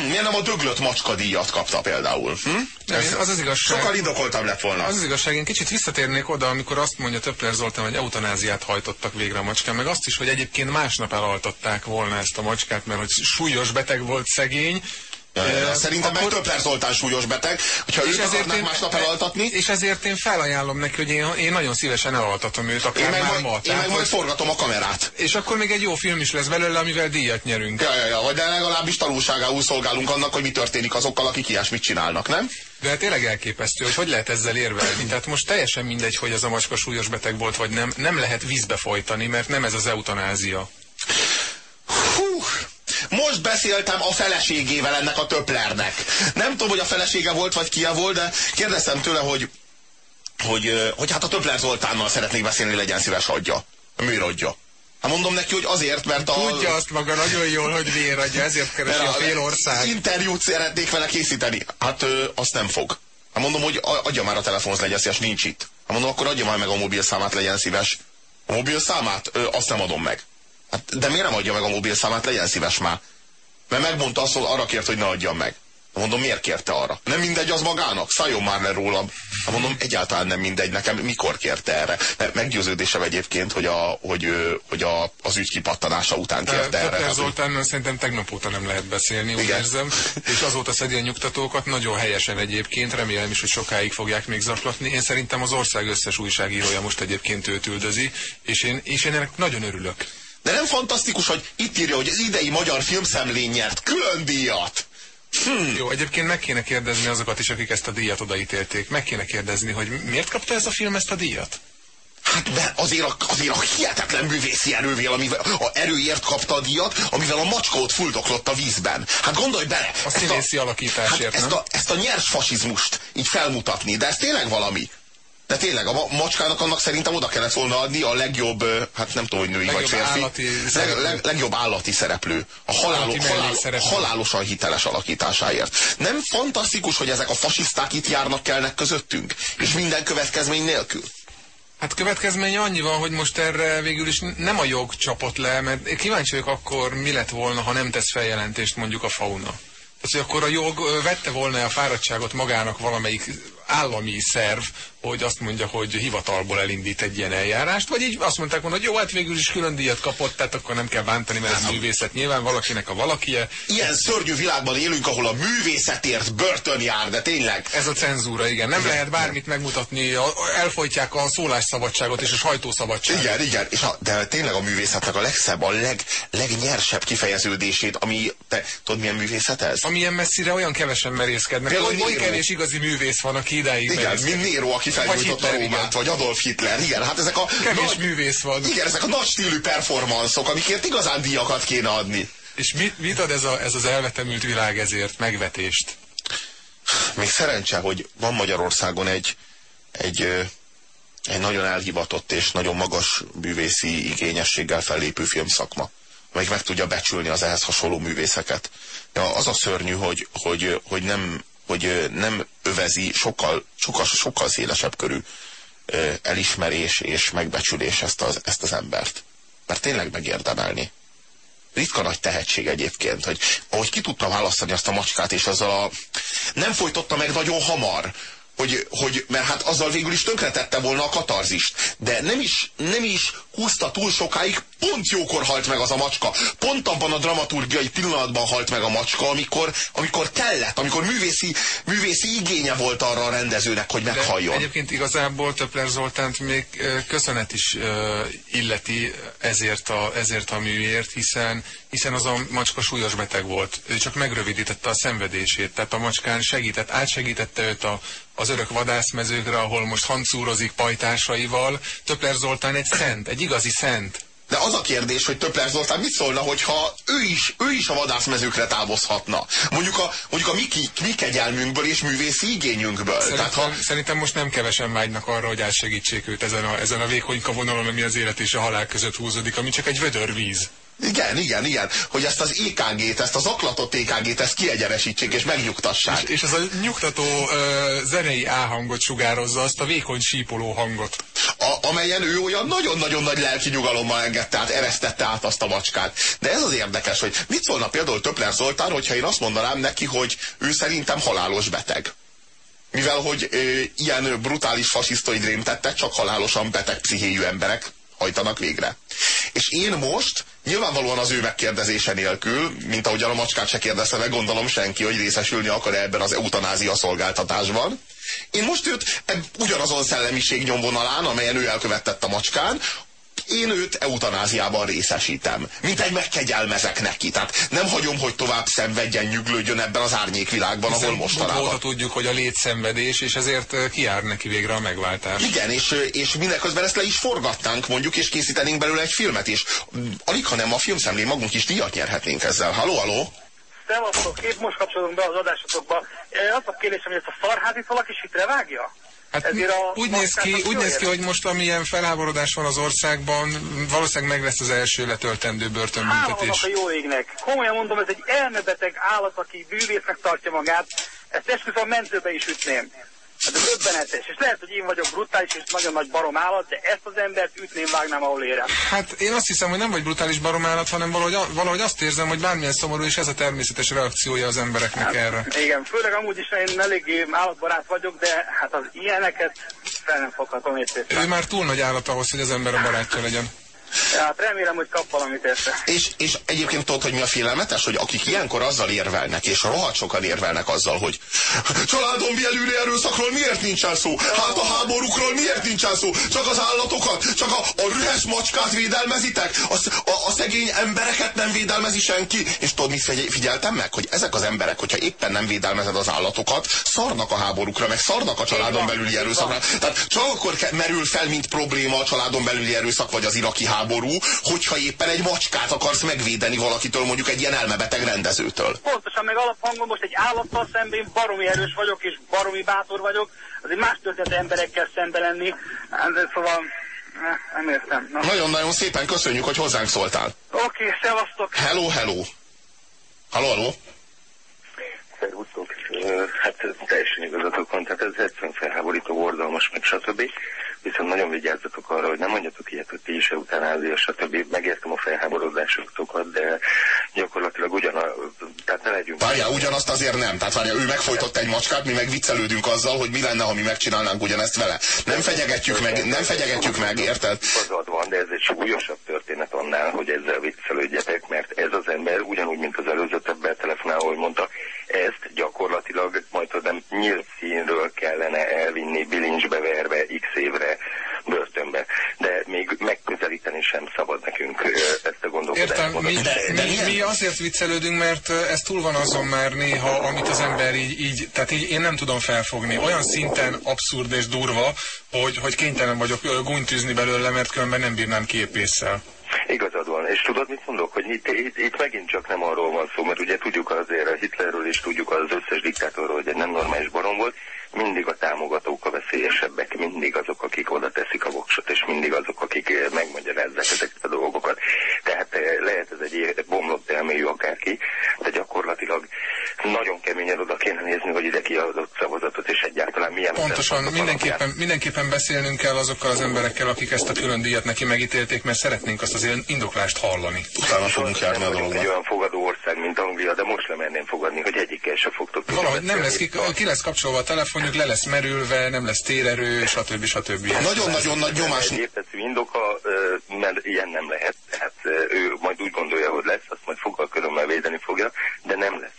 <clears throat> miért nem a döglött macska díjat kapta például? Hm? Ez az az igazság. Sokkal indokoltabb lett volna. Az az igazság, én kicsit visszatérnék oda, amikor azt mondja Töpler Zoltán, hogy eutanáziát hajtottak végre a macskán, meg azt is, hogy egyébként másnap elaltatták volna ezt a macskát, mert hogy súlyos beteg volt szegény, Szerintem akkor... meg Töpler Zoltán súlyos beteg, hogyha őt akarnak én, másnap elaltatni. És ezért én felajánlom neki, hogy én, én nagyon szívesen elaltatom őt, akár én meg már majd, ma. Én meg majd forgatom a kamerát. És akkor még egy jó film is lesz belőle, amivel díjat nyerünk. Ja, ja, ja, vagy de legalábbis tanulságául szolgálunk annak, hogy mi történik azokkal, akik ilyesmit csinálnak, nem? De hát tényleg elképesztő, hogy hogy lehet ezzel érvelni. Tehát most teljesen mindegy, hogy az a macska súlyos beteg volt, vagy nem. Nem lehet vízbe folytani, mert nem ez az eutanázia. Hú, most beszéltem a feleségével ennek a töplernek. Nem tudom, hogy a felesége volt, vagy kia volt, de kérdeztem tőle, hogy, hogy, hogy hát a töpler Zoltánnal szeretnék beszélni, legyen szíves adja. Miért adja? Hát mondom neki, hogy azért, mert a... Tudja azt maga nagyon jól, hogy miért adja, ezért keresi a fél ország. Interjút szeretnék vele készíteni. Hát ö, azt nem fog. Hát mondom, hogy adja már a telefonhoz, legyen szíves, nincs itt. Hát mondom, akkor adja már meg a mobil számát, legyen szíves. A mobil számát? Ö, azt nem adom meg. Hát, de miért nem adja meg a mobil számát, legyen szíves már. Mert megmondta azt, hogy arra kért, hogy ne adjam meg. Mondom, miért kérte arra? Nem mindegy az magának? Szálljon már le rólam. Hát mondom, egyáltalán nem mindegy nekem. Mikor kérte erre? Mert meggyőződésem egyébként, hogy, a, hogy, hogy a, az ügy kipattanása után kérte erre. Tehát Zoltán szerintem tegnap óta nem lehet beszélni, úgy érzem. És azóta szedi a nyugtatókat, nagyon helyesen egyébként, remélem is, hogy sokáig fogják még zaklatni. Én szerintem az ország összes újságírója most egyébként őt üldözi, és én, és én ennek nagyon örülök. De nem fantasztikus, hogy itt írja, hogy az idei magyar filmszemlén nyert külön díjat. Hmm. Jó, egyébként meg kéne kérdezni azokat is, akik ezt a díjat odaítélték. Meg kéne kérdezni, hogy miért kapta ez a film ezt a díjat? Hát de azért a, azért a hihetetlen művészi erővel, amivel a erőért kapta a díjat, amivel a macska ott fuldoklott a vízben. Hát gondolj bele! A színészi alakításért, hát ezt, a, ezt a nyers fasizmust így felmutatni, de ez tényleg valami. De tényleg, a macskának annak szerintem oda kellett volna adni a legjobb, hát nem tudom, hogy női legjobb vagy férfi, állati leg, leg, legjobb állati szereplő. A halálo, halál, szereplő. halálosan hiteles alakításáért. Nem fantasztikus, hogy ezek a fasiszták itt járnak, kelnek közöttünk? És minden következmény nélkül? Hát következménye annyi van, hogy most erre végül is nem a jog csapott le, mert kíváncsi vagyok akkor, mi lett volna, ha nem tesz feljelentést mondjuk a fauna. Tehát, hogy akkor a jog vette volna a fáradtságot magának valamelyik állami szerv, hogy azt mondja, hogy hivatalból elindít egy ilyen eljárást, vagy így azt mondták volna, hogy jó, hát végül is külön díjat kapott, tehát akkor nem kell bántani, mert ez művészet nyilván valakinek a valakie. Ilyen szörnyű világban élünk, ahol a művészetért börtön jár, de tényleg. Ez a cenzúra, igen. Nem igen. lehet bármit megmutatni, elfolytják a szólásszabadságot és a sajtószabadságot. Igen, igen, és a, de tényleg a művészetnek a legszebb, a leg, legnyersebb kifejeződését, ami, te tudod milyen művészet ez? Amilyen messzire olyan kevesen merészkednek, hogy oly kevés igazi művész van, aki idáig Igen, mint Nero, aki felgyújtotta Rómát, vagy Adolf Hitler. Igen, hát ezek a... Kevés nagy, művész van. Igen, ezek a nagy stílű performanszok, amikért igazán díjakat kéne adni. És mit, mit ad ez, a, ez az elvetemült világ ezért megvetést? Még szerencse, hogy van Magyarországon egy, egy, egy nagyon elhivatott és nagyon magas művészi igényességgel fellépő filmszakma amelyik meg tudja becsülni az ehhez hasonló művészeket. Ja, az a szörnyű, hogy, hogy, hogy nem hogy nem övezi sokkal, sokkal, sokkal szélesebb körű elismerés és megbecsülés ezt az, ezt az embert. Mert tényleg megérdemelni. Ritka nagy tehetség egyébként, hogy ahogy ki tudta választani azt a macskát, és azzal a... nem folytotta meg nagyon hamar, hogy, hogy, mert hát azzal végül is tönkretette volna a katarzist. De nem is, nem is húzta túl sokáig, pont jókor halt meg az a macska. Pont abban a dramaturgiai pillanatban halt meg a macska, amikor, amikor kellett, amikor művészi, művészi igénye volt arra a rendezőnek, hogy meghalljon. De egyébként igazából Töpler Zoltánt még köszönet is illeti ezért a, ezért a műért, hiszen, hiszen az a macska súlyos beteg volt. Ő csak megrövidítette a szenvedését, tehát a macskán segített, átsegítette őt a, az örök vadászmezőkre, ahol most hancúrozik pajtásaival. Töpler Zoltán egy szent, egy igazi szent. De az a kérdés, hogy Töpler Zoltán mit szólna, hogyha ő is, ő is a vadászmezőkre távozhatna. Mondjuk a, mondjuk a mi, mi kegyelmünkből és művészi igényünkből. Szerintem, Tehát, ha... szerintem most nem kevesen vágynak arra, hogy átsegítsék őt ezen a, ezen a vékonyka vonalon, ami az élet és a halál között húzódik, ami csak egy vödör víz. Igen, igen, igen. Hogy ezt az EKG-t, ezt az aklatott EKG-t, ezt kiegyenesítsék és megnyugtassák. És, és az a nyugtató uh, zenei áhangot sugározza, azt a vékony sípoló hangot. a, amelyen ő olyan nagyon-nagyon nagy lelki nyugalommal engedte át, eresztette át azt a macskát. De ez az érdekes, hogy mit szólna például Töpler Zoltán, hogyha én azt mondanám neki, hogy ő szerintem halálos beteg. Mivel, hogy ö, ilyen brutális fasisztoid rémtettek, csak halálosan beteg pszichéjű emberek hajtanak végre. És én most, nyilvánvalóan az ő megkérdezése nélkül, mint ahogy a macskát se kérdezte meg, gondolom senki, hogy részesülni akar ebben az eutanázia szolgáltatásban. Én most őt ugyanazon szellemiség nyomvonalán, amelyen ő elkövettett a macskán, én őt eutanáziában részesítem. Mint egy megkegyelmezek neki. Tehát nem hagyom, hogy tovább szenvedjen, nyüglődjön ebben az árnyékvilágban, ahol mostanában. tudjuk, hogy a létszenvedés, és ezért kiár neki végre a megváltás. Igen, és, és mindeközben ezt le is forgatnánk mondjuk, és készítenénk belőle egy filmet is. Alig, ha nem a filmszemlén magunk is díjat nyerhetnénk ezzel. Halló, halló? Szevasztok, épp most kapcsolunk be az adásotokba. Az a kérdésem, hogy ezt a szarházit valaki sitre vágja? Hát úgy néz, ki, úgy néz ki, hogy most amilyen felháborodás van az országban, valószínűleg meg lesz az első letöltendő börtönbüntetés. A jó égnek. Komolyan mondom, ez egy elmebeteg állat, aki bűvésznek tartja magát. Ezt esküszöm a mentőbe is ütném. Hát ez öbbenetes. És lehet, hogy én vagyok brutális és nagyon nagy barom állat, de ezt az embert ütném, vágnám, ahol érem. Hát én azt hiszem, hogy nem vagy brutális barom állat, hanem valahogy, valahogy azt érzem, hogy bármilyen szomorú, és ez a természetes reakciója az embereknek hát, erre. Igen, főleg amúgy is én eléggé állatbarát vagyok, de hát az ilyeneket fel nem foghatom értésre. Ő már túl nagy állat ahhoz, hogy az ember a barátja legyen. Hát remélem, hogy kap valamit érte. És, és egyébként tudod, hogy mi a félelmetes, hogy akik ilyenkor azzal érvelnek, és rohadt sokan érvelnek azzal, hogy családon belüli erőszakról miért nincsen szó? Hát a háborúkról miért nincsen szó? Csak az állatokat, csak a, a rühes macskát védelmezitek? A, a, a szegény embereket nem védelmezi senki? És tudod, mit figyeltem meg? Hogy ezek az emberek, hogyha éppen nem védelmezed az állatokat, szarnak a háborúkra, meg szarnak a családon belüli erőszakra. Tehát csak akkor merül fel, mint probléma a családon belüli erőszak, vagy az iraki háború háború, hogyha éppen egy macskát akarsz megvédeni valakitől, mondjuk egy ilyen elmebeteg rendezőtől. Pontosan, meg alaphangon most egy állattal szemben baromi erős vagyok, és baromi bátor vagyok, azért más történet emberekkel szembe lenni, de szóval eh, nem értem. Nagyon-nagyon szépen köszönjük, hogy hozzánk szóltál. Oké, okay, szevasztok. Hello, hello. Halló, halló. Szervusztok. Hát teljesen igazatok van, tehát ez egyszerűen felháborító, borzalmas, meg stb viszont nagyon vigyázzatok arra, hogy nem mondjatok ilyet, hogy ti is eutanázia, stb. Megértem a felháborodásokat, de gyakorlatilag ugyan, tehát ne legyünk... Várjál, ugyanazt azért nem. Tehát várjál, ő megfojtott egy macskát, mi meg viccelődünk azzal, hogy mi lenne, ha mi megcsinálnánk ugyanezt vele. Nem fegyegetjük meg, nem fegyegetjük meg, érted? Igazad van, de ez egy súlyosabb történet annál, hogy ezzel viccelődjetek, mert ez az ember ugyanúgy, mint az előző többet telefonál, ahogy mondta, gyakorlatilag majd tudom, nyílt színről kellene elvinni bilincsbe verve x évre börtönbe. De még megközelíteni sem szabad nekünk ezt a gondolkodást. Értem, mi, de, mi, mi azért viccelődünk, mert ez túl van azon már néha, amit az ember így, így tehát így én nem tudom felfogni. Olyan szinten abszurd és durva, hogy, hogy kénytelen vagyok gúnytűzni belőle, mert különben nem bírnám képésszel. Igazad van, és tudod, mit mondok, hogy itt, itt, itt megint csak nem arról van szó, mert ugye tudjuk azért a Hitlerről is, tudjuk az összes diktátorról, hogy egy nem normális barom volt, mindig a támogatók a veszélyesebbek, mindig azok, akik oda teszik a voksot, és mindig azok, akik megmagyarázzák ezeket a dolgokat. Tehát eh, lehet ez egy bomlott elmélyű akárki, de gyakorlatilag nagyon keményen oda kéne nézni, hogy ide kiadott szavazatot, és egyáltalán milyen... Pontosan, mindenképpen, mindenképpen beszélnünk kell azokkal az emberekkel, akik ezt a külön díjat neki megítélték, mert szeretnénk azt az indoklást hallani. Utána fogunk járni a dologba. Egy olyan fogadó ország, mint Anglia, de most nem merném fogadni, hogy egyikkel se fogtok Valahogy nem lesz ki, ki lesz kapcsolva a telefon, le lesz merülve, nem lesz térerő, stb. stb. Nagyon-nagyon nagy nyomás. Egy értetű indoka, mert ilyen nem lehet. Tehát ő majd úgy gondolja, hogy lesz, azt majd foggal körömmel védeni fogja, de nem lesz.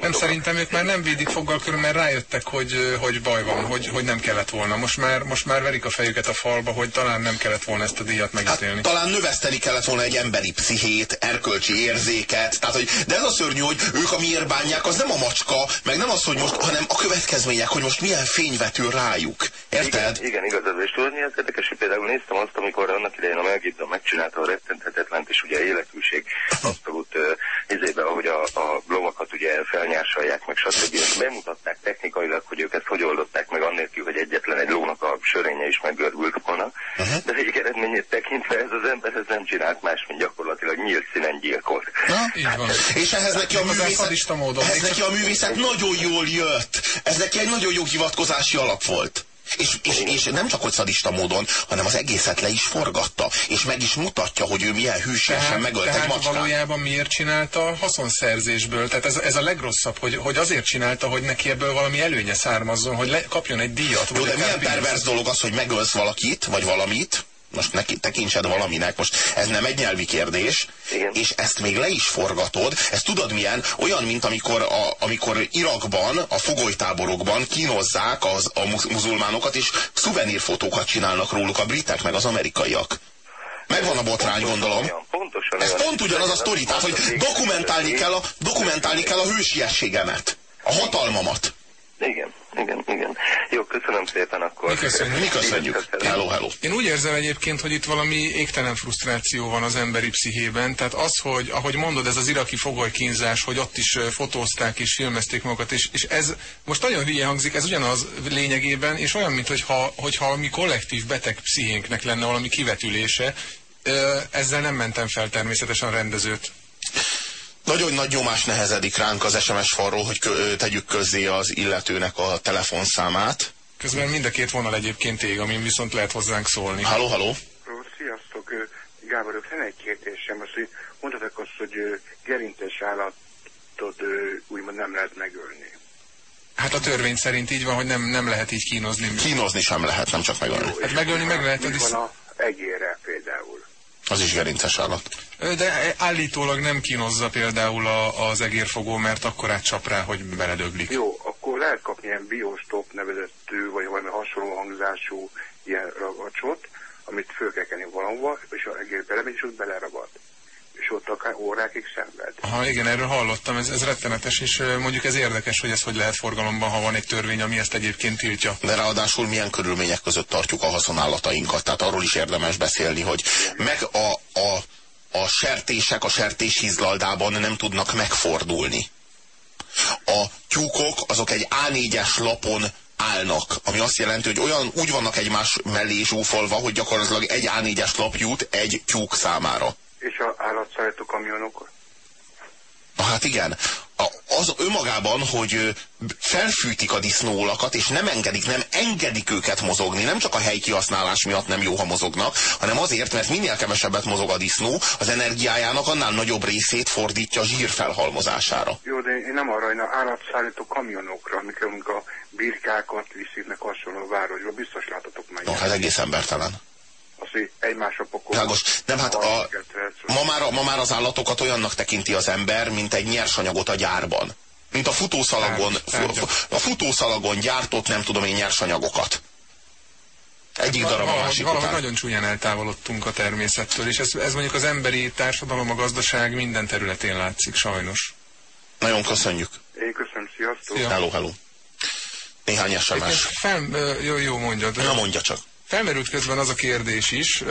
Nem szerintem ők már nem védik foggal körömmel, rájöttek, hogy, hogy baj van, hogy, hogy nem kellett volna. Most már, most már verik a fejüket a falba, hogy talán nem kellett volna ezt a díjat megítélni. Hát, talán növeszteni kellett volna egy emberi pszichét, erkölcsi érzéket. Tehát, hogy, de ez a szörnyű, hogy ők a miért bánják, az nem a macska, meg nem az, hogy most, hanem a következmények, hogy most milyen fény vetül rájuk. Érted? Igen, igen igazad. És tudod, mi az érdekes, hogy például néztem azt, amikor annak idején a Mel Gibson megcsinálta a rettenthetetlent, és ugye életűség <laughs> abszolút uh, izébe, ahogy a, a blogokat ugye felnyársalják, meg stb. És bemutatták technikailag, hogy ők ezt hogy oldották meg, annélkül, hogy egyetlen egy lónak a sörénye is meggörbült volna. Uh-huh. De végeredményét tekintve ez az ember ez nem csinált más, mint gyakorlatilag nyílt színen gyilkolt. Na, van. És ehhez neki a művészet, ehhez neki a művészet nagyon jól jött. Ez neki egy nagyon jó hivatkozási alap volt. És, és, és nem csak hogy szadista módon, hanem az egészet le is forgatta, és meg is mutatja, hogy ő milyen hűségesen megölt tehát egy macskát. valójában miért csinálta haszonszerzésből? Tehát ez, ez a legrosszabb, hogy, hogy azért csinálta, hogy neki ebből valami előnye származzon, hogy le, kapjon egy díjat. Jó, de milyen pervers dolog az, hogy megölsz valakit, vagy valamit, most neki tekintsed valaminek, most ez nem egy nyelvi kérdés, Igen. és ezt még le is forgatod, ezt tudod milyen? Olyan, mint amikor, a, amikor Irakban, a fogolytáborokban kínozzák az, a muzulmánokat, és szuvenírfotókat csinálnak róluk a britek, meg az amerikaiak. Megvan a botrány, gondolom. Olyan, pontosan Ez olyan. pont ugyanaz a sztori, tehát, hogy dokumentálni kell a, dokumentálni kell a hősiességemet, a hatalmamat. Igen, igen, igen. Jó, köszönöm szépen akkor. Mi köszönjük. Mi köszönjük. Hello, hello. Én úgy érzem egyébként, hogy itt valami égtelen frusztráció van az emberi pszichében. Tehát az, hogy ahogy mondod, ez az iraki fogolykínzás, hogy ott is fotózták és filmezték magukat, és, és ez most nagyon hülye hangzik, ez ugyanaz lényegében, és olyan, mint hogyha, hogyha mi kollektív beteg pszichénknek lenne valami kivetülése, ezzel nem mentem fel természetesen a rendezőt. Nagyon nagy nyomás nehezedik ránk az SMS falról, hogy kö, tegyük közzé az illetőnek a telefonszámát. Közben mind a két vonal egyébként ég, amin viszont lehet hozzánk szólni. Halló, halló. Sziasztok, Gábor, lenne egy kérdésem. Azt, hogy mondhatok azt, hogy gerintes állatot úgymond nem lehet megölni. Hát a törvény szerint így van, hogy nem, nem lehet így kínozni. Kínozni sem lehet, nem csak megölni. Hát megölni meg lehet, Mi van a például? Az is gerinces állat. De állítólag nem kínozza például a, az egérfogó, mert akkor átcsap rá, hogy beledöglik. Jó, akkor lehet kapni ilyen biostop nevezettő, vagy valami hasonló hangzású ilyen ragacsot, amit föl kell kenni valahova, és a egér belemegy, és ott beleragad. És ott akár órákig szenved. Ha igen, erről hallottam, ez, ez rettenetes, és mondjuk ez érdekes, hogy ez hogy lehet forgalomban, ha van egy törvény, ami ezt egyébként tiltja. De ráadásul milyen körülmények között tartjuk a haszonállatainkat. Tehát arról is érdemes beszélni, hogy meg a, a, a sertések a sertéshízlaldában nem tudnak megfordulni. A tyúkok azok egy A4-es lapon állnak, ami azt jelenti, hogy olyan úgy vannak egymás mellé zsúfolva, hogy gyakorlatilag egy A4-es lap jut egy tyúk számára. És a állatszállító kamionok? Na hát igen, a, az önmagában, hogy felfűtik a disznóolakat, és nem engedik, nem engedik őket mozogni, nem csak a helykihasználás miatt nem jó, ha mozognak, hanem azért, mert minél kevesebbet mozog a disznó, az energiájának annál nagyobb részét fordítja a zsír felhalmozására. Jó, de én nem arra, én állatszállító kamionokra, amikor amik a birkákat viszik meg hasonló városba, biztos láttatok meg. No, hát egész embertelen. Egymásra. Világos. Nem, hát a, ma, már, ma már az állatokat olyannak tekinti az ember, mint egy nyersanyagot a gyárban. Mint a futószalagon, a futószalagon gyártott, nem tudom én, nyersanyagokat. Egyik darab a valahogy, másik valahogy után. nagyon csúnyán eltávolodtunk a természettől, és ez, ez mondjuk az emberi társadalom, a gazdaság minden területén látszik, sajnos. Nagyon köszönjük. Én köszönöm, sziasztok. Szia. Hello, hello. Néhány SMS. Fel, jó, jó mondjad. Na mondja csak. Felmerült közben az a kérdés is,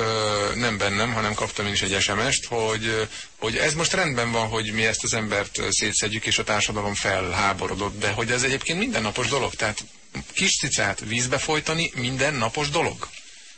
nem bennem, hanem kaptam én is egy SMS-t, hogy, hogy ez most rendben van, hogy mi ezt az embert szétszedjük, és a társadalom felháborodott, de hogy ez egyébként mindennapos dolog, tehát kis cicát vízbe folytani mindennapos dolog.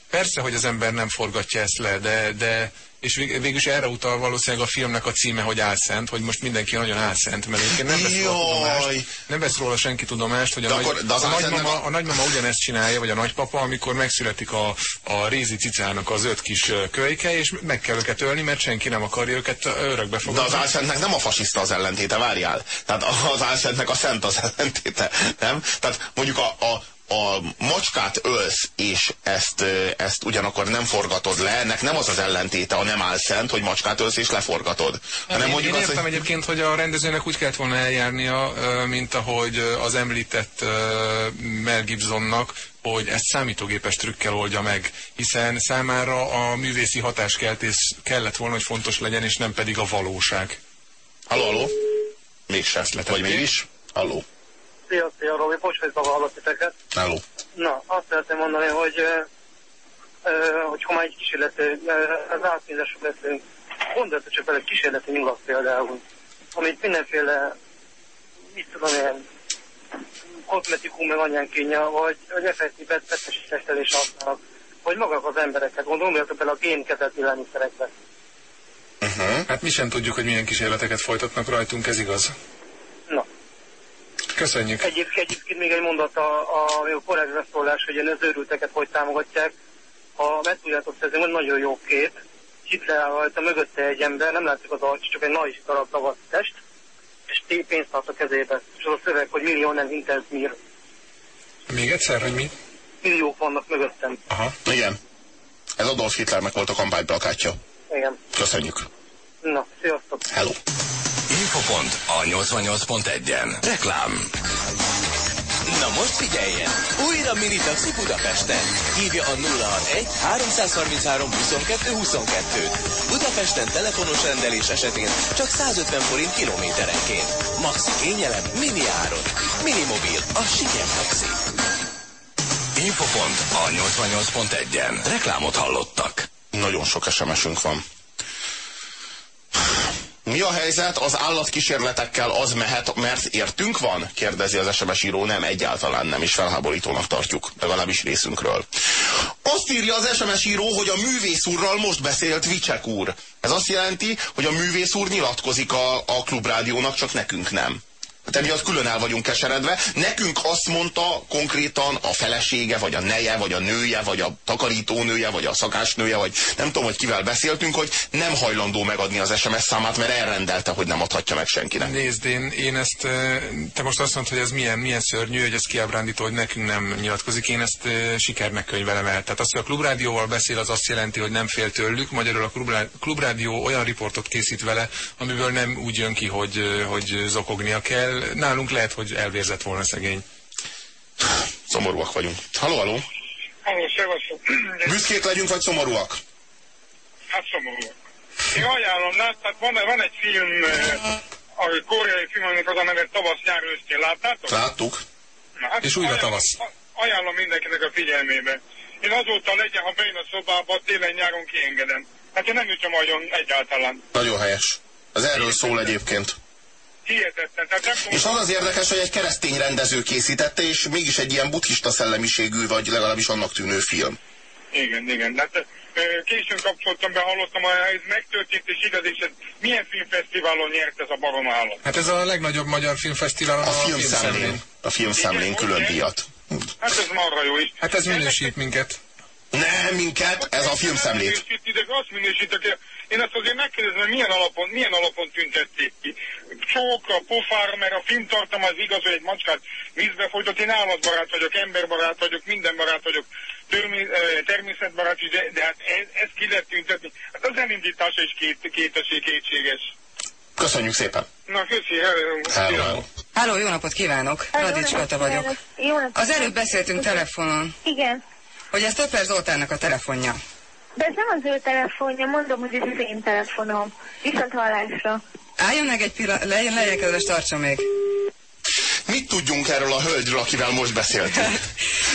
Persze, hogy az ember nem forgatja ezt le, de, de és vég, végülis erre utal valószínűleg a filmnek a címe, hogy álszent, hogy most mindenki nagyon álszent, mert egyébként nem vesz róla tudomást, nem vesz róla senki tudomást, hogy a, De nagy, akkor- de az a, nagymama, a- a nagymama ugyanezt csinálja, vagy a nagypapa, amikor megszületik a, a rézi cicának az öt kis kölyke, és meg kell őket ölni, mert senki nem akarja őket örökbe De fogadni. az álszentnek nem a fasiszta az ellentéte, várjál. Tehát az álszentnek a szent az ellentéte, nem? Tehát mondjuk a, a, a macskát ölsz, és ezt, ezt ugyanakkor nem forgatod le, ennek nem az az ellentéte, a nem álszent, hogy macskát ölsz és leforgatod. Hanem én, mondjuk én azt, értem hogy egyébként, hogy a rendezőnek úgy kellett volna eljárnia, mint ahogy az említett Mel Gibsonnak, hogy ezt számítógépes trükkel oldja meg, hiszen számára a művészi hatáskeltés kellett volna, hogy fontos legyen, és nem pedig a valóság. Halló, halló? Mégse. Vagy mégis? Halló. Szia, szia, Robi, bocs, hogy zavallak titeket. Halló. Na, azt szeretném mondani, hogy hogy ha már egy kísérleti, az átnézésről beszélünk, gondolj csak bele kísérleti nyulat például, amit mindenféle, mit tudom én, kozmetikum meg anyánkénye, vagy, vagy effektív betesítéstelés használnak, vagy magak az embereket, gondoljatok bele a génkezelt élelmiszerekbe. Uh-huh. Hát mi sem tudjuk, hogy milyen kísérleteket folytatnak rajtunk, ez igaz. Köszönjük. Egyébként, egyébként még egy mondat a, a, a korábbi beszólás, hogy az őrülteket hogy támogatják. Ha meg tudjátok szerzni, hogy nagyon jó kép, Hitler rajta mögötte egy ember, nem látszik az arc, csak egy nagy darab tavasz test, és pénzt tart a kezébe. És az a szöveg, hogy millió nem intenz mir. Még egyszer, hogy mi? Milliók vannak mögöttem. Aha. Igen. Ez Adolf Hitlernek volt a kampányplakátja. Igen. Köszönjük. Na, sziasztok. Hello. Infopont a 88.1-en. Reklám. Na most figyeljen! Újra mini taxi Budapesten. Hívja a 061 333 22 22 Budapesten telefonos rendelés esetén csak 150 forint kilométerenként. Maxi kényelem, mini áron. Mini mobil, a siker taxi. Infopont a 88.1-en. Reklámot hallottak. Nagyon sok SMS-ünk van. Mi a helyzet? Az állatkísérletekkel az mehet, mert értünk van? Kérdezi az SMS író. Nem, egyáltalán nem, és felháborítónak tartjuk, legalábbis részünkről. Azt írja az SMS író, hogy a művész úrral most beszélt Vicsek úr. Ez azt jelenti, hogy a művész úr nyilatkozik a, a klubrádiónak, csak nekünk nem. Hát emiatt külön el vagyunk keseredve. Nekünk azt mondta konkrétan a felesége, vagy a neje, vagy a nője, vagy a takarítónője, vagy a szakásnője, vagy nem tudom, hogy kivel beszéltünk, hogy nem hajlandó megadni az SMS számát, mert elrendelte, hogy nem adhatja meg senkinek. Nézd, én, én ezt, te most azt mondod, hogy ez milyen, milyen szörnyű, hogy ez kiábrándító, hogy nekünk nem nyilatkozik. Én ezt sikernek könyvelem el. Tehát az, hogy a klubrádióval beszél, az azt jelenti, hogy nem fél tőlük. Magyarul a klubrádió olyan riportot készít vele, amiből nem úgy jön ki, hogy, hogy zokognia kell nálunk lehet, hogy elvérzett volna szegény. Szomorúak vagyunk. Haló, haló! Szevasztok. Büszkék legyünk, vagy szomorúak? Hát szomorúak. Én ajánlom, tehát van, van egy film, eh, a koreai film, aminek az a neve Tavasz nyár ősztén, láttátok? Láttuk. Na, hát És újra tavasz. Ajánlom mindenkinek a figyelmébe. Én azóta legyen, ha bejön a szobába, télen-nyáron kiengedem. Hát én nem ütöm agyon egyáltalán. Nagyon helyes. Ez erről szól egyébként. Hihetetlen. Tehát nem és az az érdekes, hogy egy keresztény rendező készítette, és mégis egy ilyen buddhista szellemiségű, vagy legalábbis annak tűnő film. Igen, igen. Hát későn kapcsoltam be, hallottam, hogy ez megtörtént, és igaz, és ez milyen filmfesztiválon nyert ez a barom állat? Hát ez a legnagyobb magyar filmfesztiválon a, a filmszemlén. A filmszemlén külön díjat. Hát ez marha jó is. Hát ez minősít minket. Nem minket, ez a filmszemlét. Minősít, azt minősítek, én azt azért megkérdezem, hogy milyen alapon, milyen alapon tüntették ki. Csók, a pofár, mert a filmtartam az igaz, hogy egy macskát vízbe folytott. Én állatbarát vagyok, emberbarát vagyok, mindenbarát vagyok, természetbarát is, de, de hát ez, ez ki lehet tüntetni. Hát az elindítása is két, kétesé, kétséges. Köszönjük szépen! Na, köszi, hello. Háló, jó napot kívánok! Radics Kata vagyok. Jó napot. Az előbb beszéltünk telefonon. Igen. Hogy ez Töpper Zoltánnak a telefonja. De ez nem az ő telefonja, mondom, hogy ez az én telefonom. Viszont hallásra. Álljon meg egy pillanat, legyen, legyen kedves, tartsa még. Mit tudjunk erről a hölgyről, akivel most beszéltünk?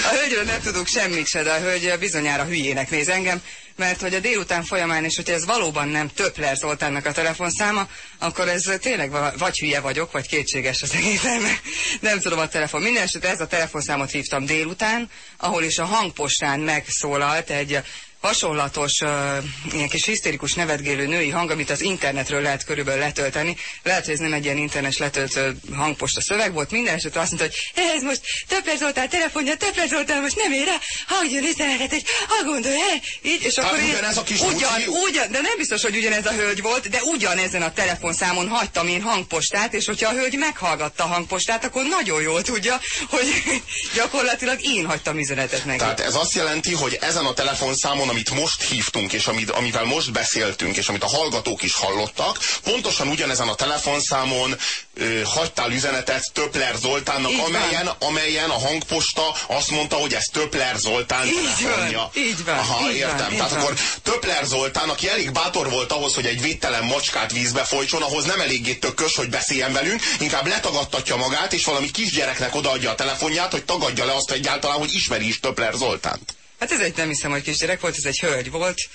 a hölgyről nem tudunk semmit se, de a hölgy bizonyára hülyének néz engem, mert hogy a délután folyamán, és hogyha ez valóban nem Töppler Zoltánnak a telefonszáma, akkor ez tényleg vagy hülye vagyok, vagy kétséges az egészen, mert <laughs> nem tudom a telefon. Mindenesetre ez a telefonszámot hívtam délután, ahol is a hangpostán megszólalt egy hasonlatos, uh, ilyen kis hisztérikus nevetgélő női hang, amit az internetről lehet körülbelül letölteni. Lehet, hogy ez nem egy ilyen internetes letöltő hangposta szöveg volt. Minden esetre azt mondta, hogy ez most Töpper Zoltán telefonja, Töpper Zoltán most nem ér rá, hagyjon üzenetet, és ha gondolja, így, és akkor hát ugyanez a kis ugyan, ugyan, de nem biztos, hogy ugyanez a hölgy volt, de ugyanezen a telefonszámon hagytam én hangpostát, és hogyha a hölgy meghallgatta a hangpostát, akkor nagyon jól tudja, hogy <laughs> gyakorlatilag én hagytam üzenetet neki. Tehát ez azt jelenti, hogy ezen a telefonszámon, amit most hívtunk, és amit, amivel most beszéltünk, és amit a hallgatók is hallottak, pontosan ugyanezen a telefonszámon ö, hagytál üzenetet Töpler Zoltánnak, amelyen, amelyen a hangposta azt mondta, hogy ez Töpler Zoltán így telefonja. Van, így van, Aha, így értem. Van, Tehát így akkor van. Töpler Zoltán, aki elég bátor volt ahhoz, hogy egy védtelen macskát vízbe folytson, ahhoz nem eléggé tökös, hogy beszéljen velünk, inkább letagadtatja magát, és valami kisgyereknek odaadja a telefonját, hogy tagadja le azt egyáltalán, hogy ismeri is Töpler Zoltánt. Hát ez egy, nem hiszem, hogy kisgyerek volt, ez egy hölgy volt.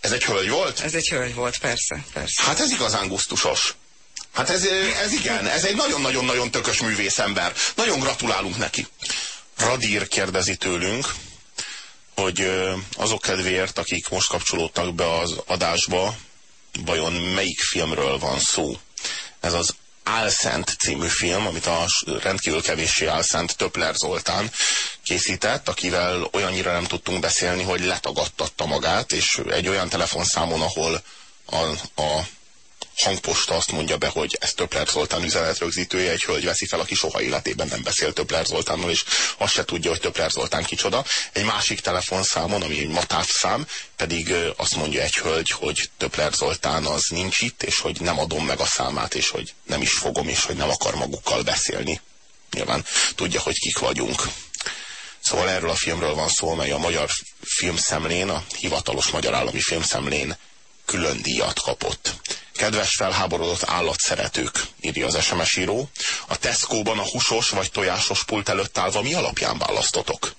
Ez egy hölgy volt? Ez egy hölgy volt, persze, persze. Hát ez igazán gusztusos. Hát ez, ez igen, ez egy nagyon-nagyon-nagyon tökös művészember. Nagyon gratulálunk neki. Radír kérdezi tőlünk, hogy azok kedvéért, akik most kapcsolódtak be az adásba, vajon melyik filmről van szó? Ez az Álszent című film, amit a rendkívül kevéssé Álszent Töpler Zoltán készített, akivel olyannyira nem tudtunk beszélni, hogy letagadtatta magát, és egy olyan telefonszámon, ahol a, a hangposta azt mondja be, hogy ez Töpler Zoltán üzenetrögzítője, egy hölgy veszi fel, aki soha életében nem beszél Töpler Zoltánnal, és azt se tudja, hogy Töpler Zoltán kicsoda. Egy másik telefonszámon, ami egy matáv szám, pedig azt mondja egy hölgy, hogy Töpler Zoltán az nincs itt, és hogy nem adom meg a számát, és hogy nem is fogom, és hogy nem akar magukkal beszélni. Nyilván tudja, hogy kik vagyunk. Szóval erről a filmről van szó, mely a magyar filmszemlén, a hivatalos magyar állami filmszemlén külön díjat kapott. Kedves felháborodott állatszeretők, írja az SMS író, a Tesco-ban a húsos vagy tojásos pult előtt állva mi alapján választotok?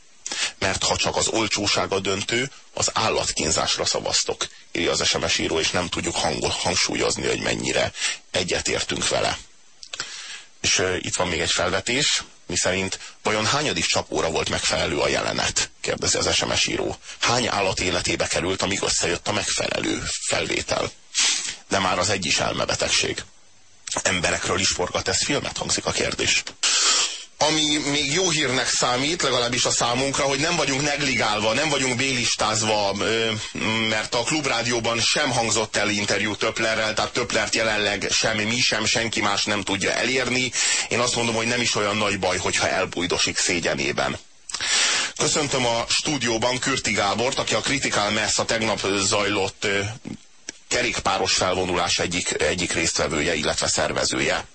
Mert ha csak az olcsósága döntő, az állatkínzásra szavaztok, írja az SMS író, és nem tudjuk hang hangsúlyozni, hogy mennyire egyetértünk vele. És uh, itt van még egy felvetés, miszerint vajon hányadik csapóra volt megfelelő a jelenet? kérdezi az SMS író. Hány állat életébe került, amíg összejött a megfelelő felvétel? De már az egy is elmebetegség. Emberekről is forgat ez filmet, hangzik a kérdés ami még jó hírnek számít, legalábbis a számunkra, hogy nem vagyunk negligálva, nem vagyunk bélistázva, mert a klubrádióban sem hangzott el interjú Töplerrel, tehát Töplert jelenleg sem mi, sem senki más nem tudja elérni. Én azt mondom, hogy nem is olyan nagy baj, hogyha elbújdosik szégyenében. Köszöntöm a stúdióban Kürti Gábort, aki a Critical Mess a tegnap zajlott kerékpáros felvonulás egyik, egyik résztvevője, illetve szervezője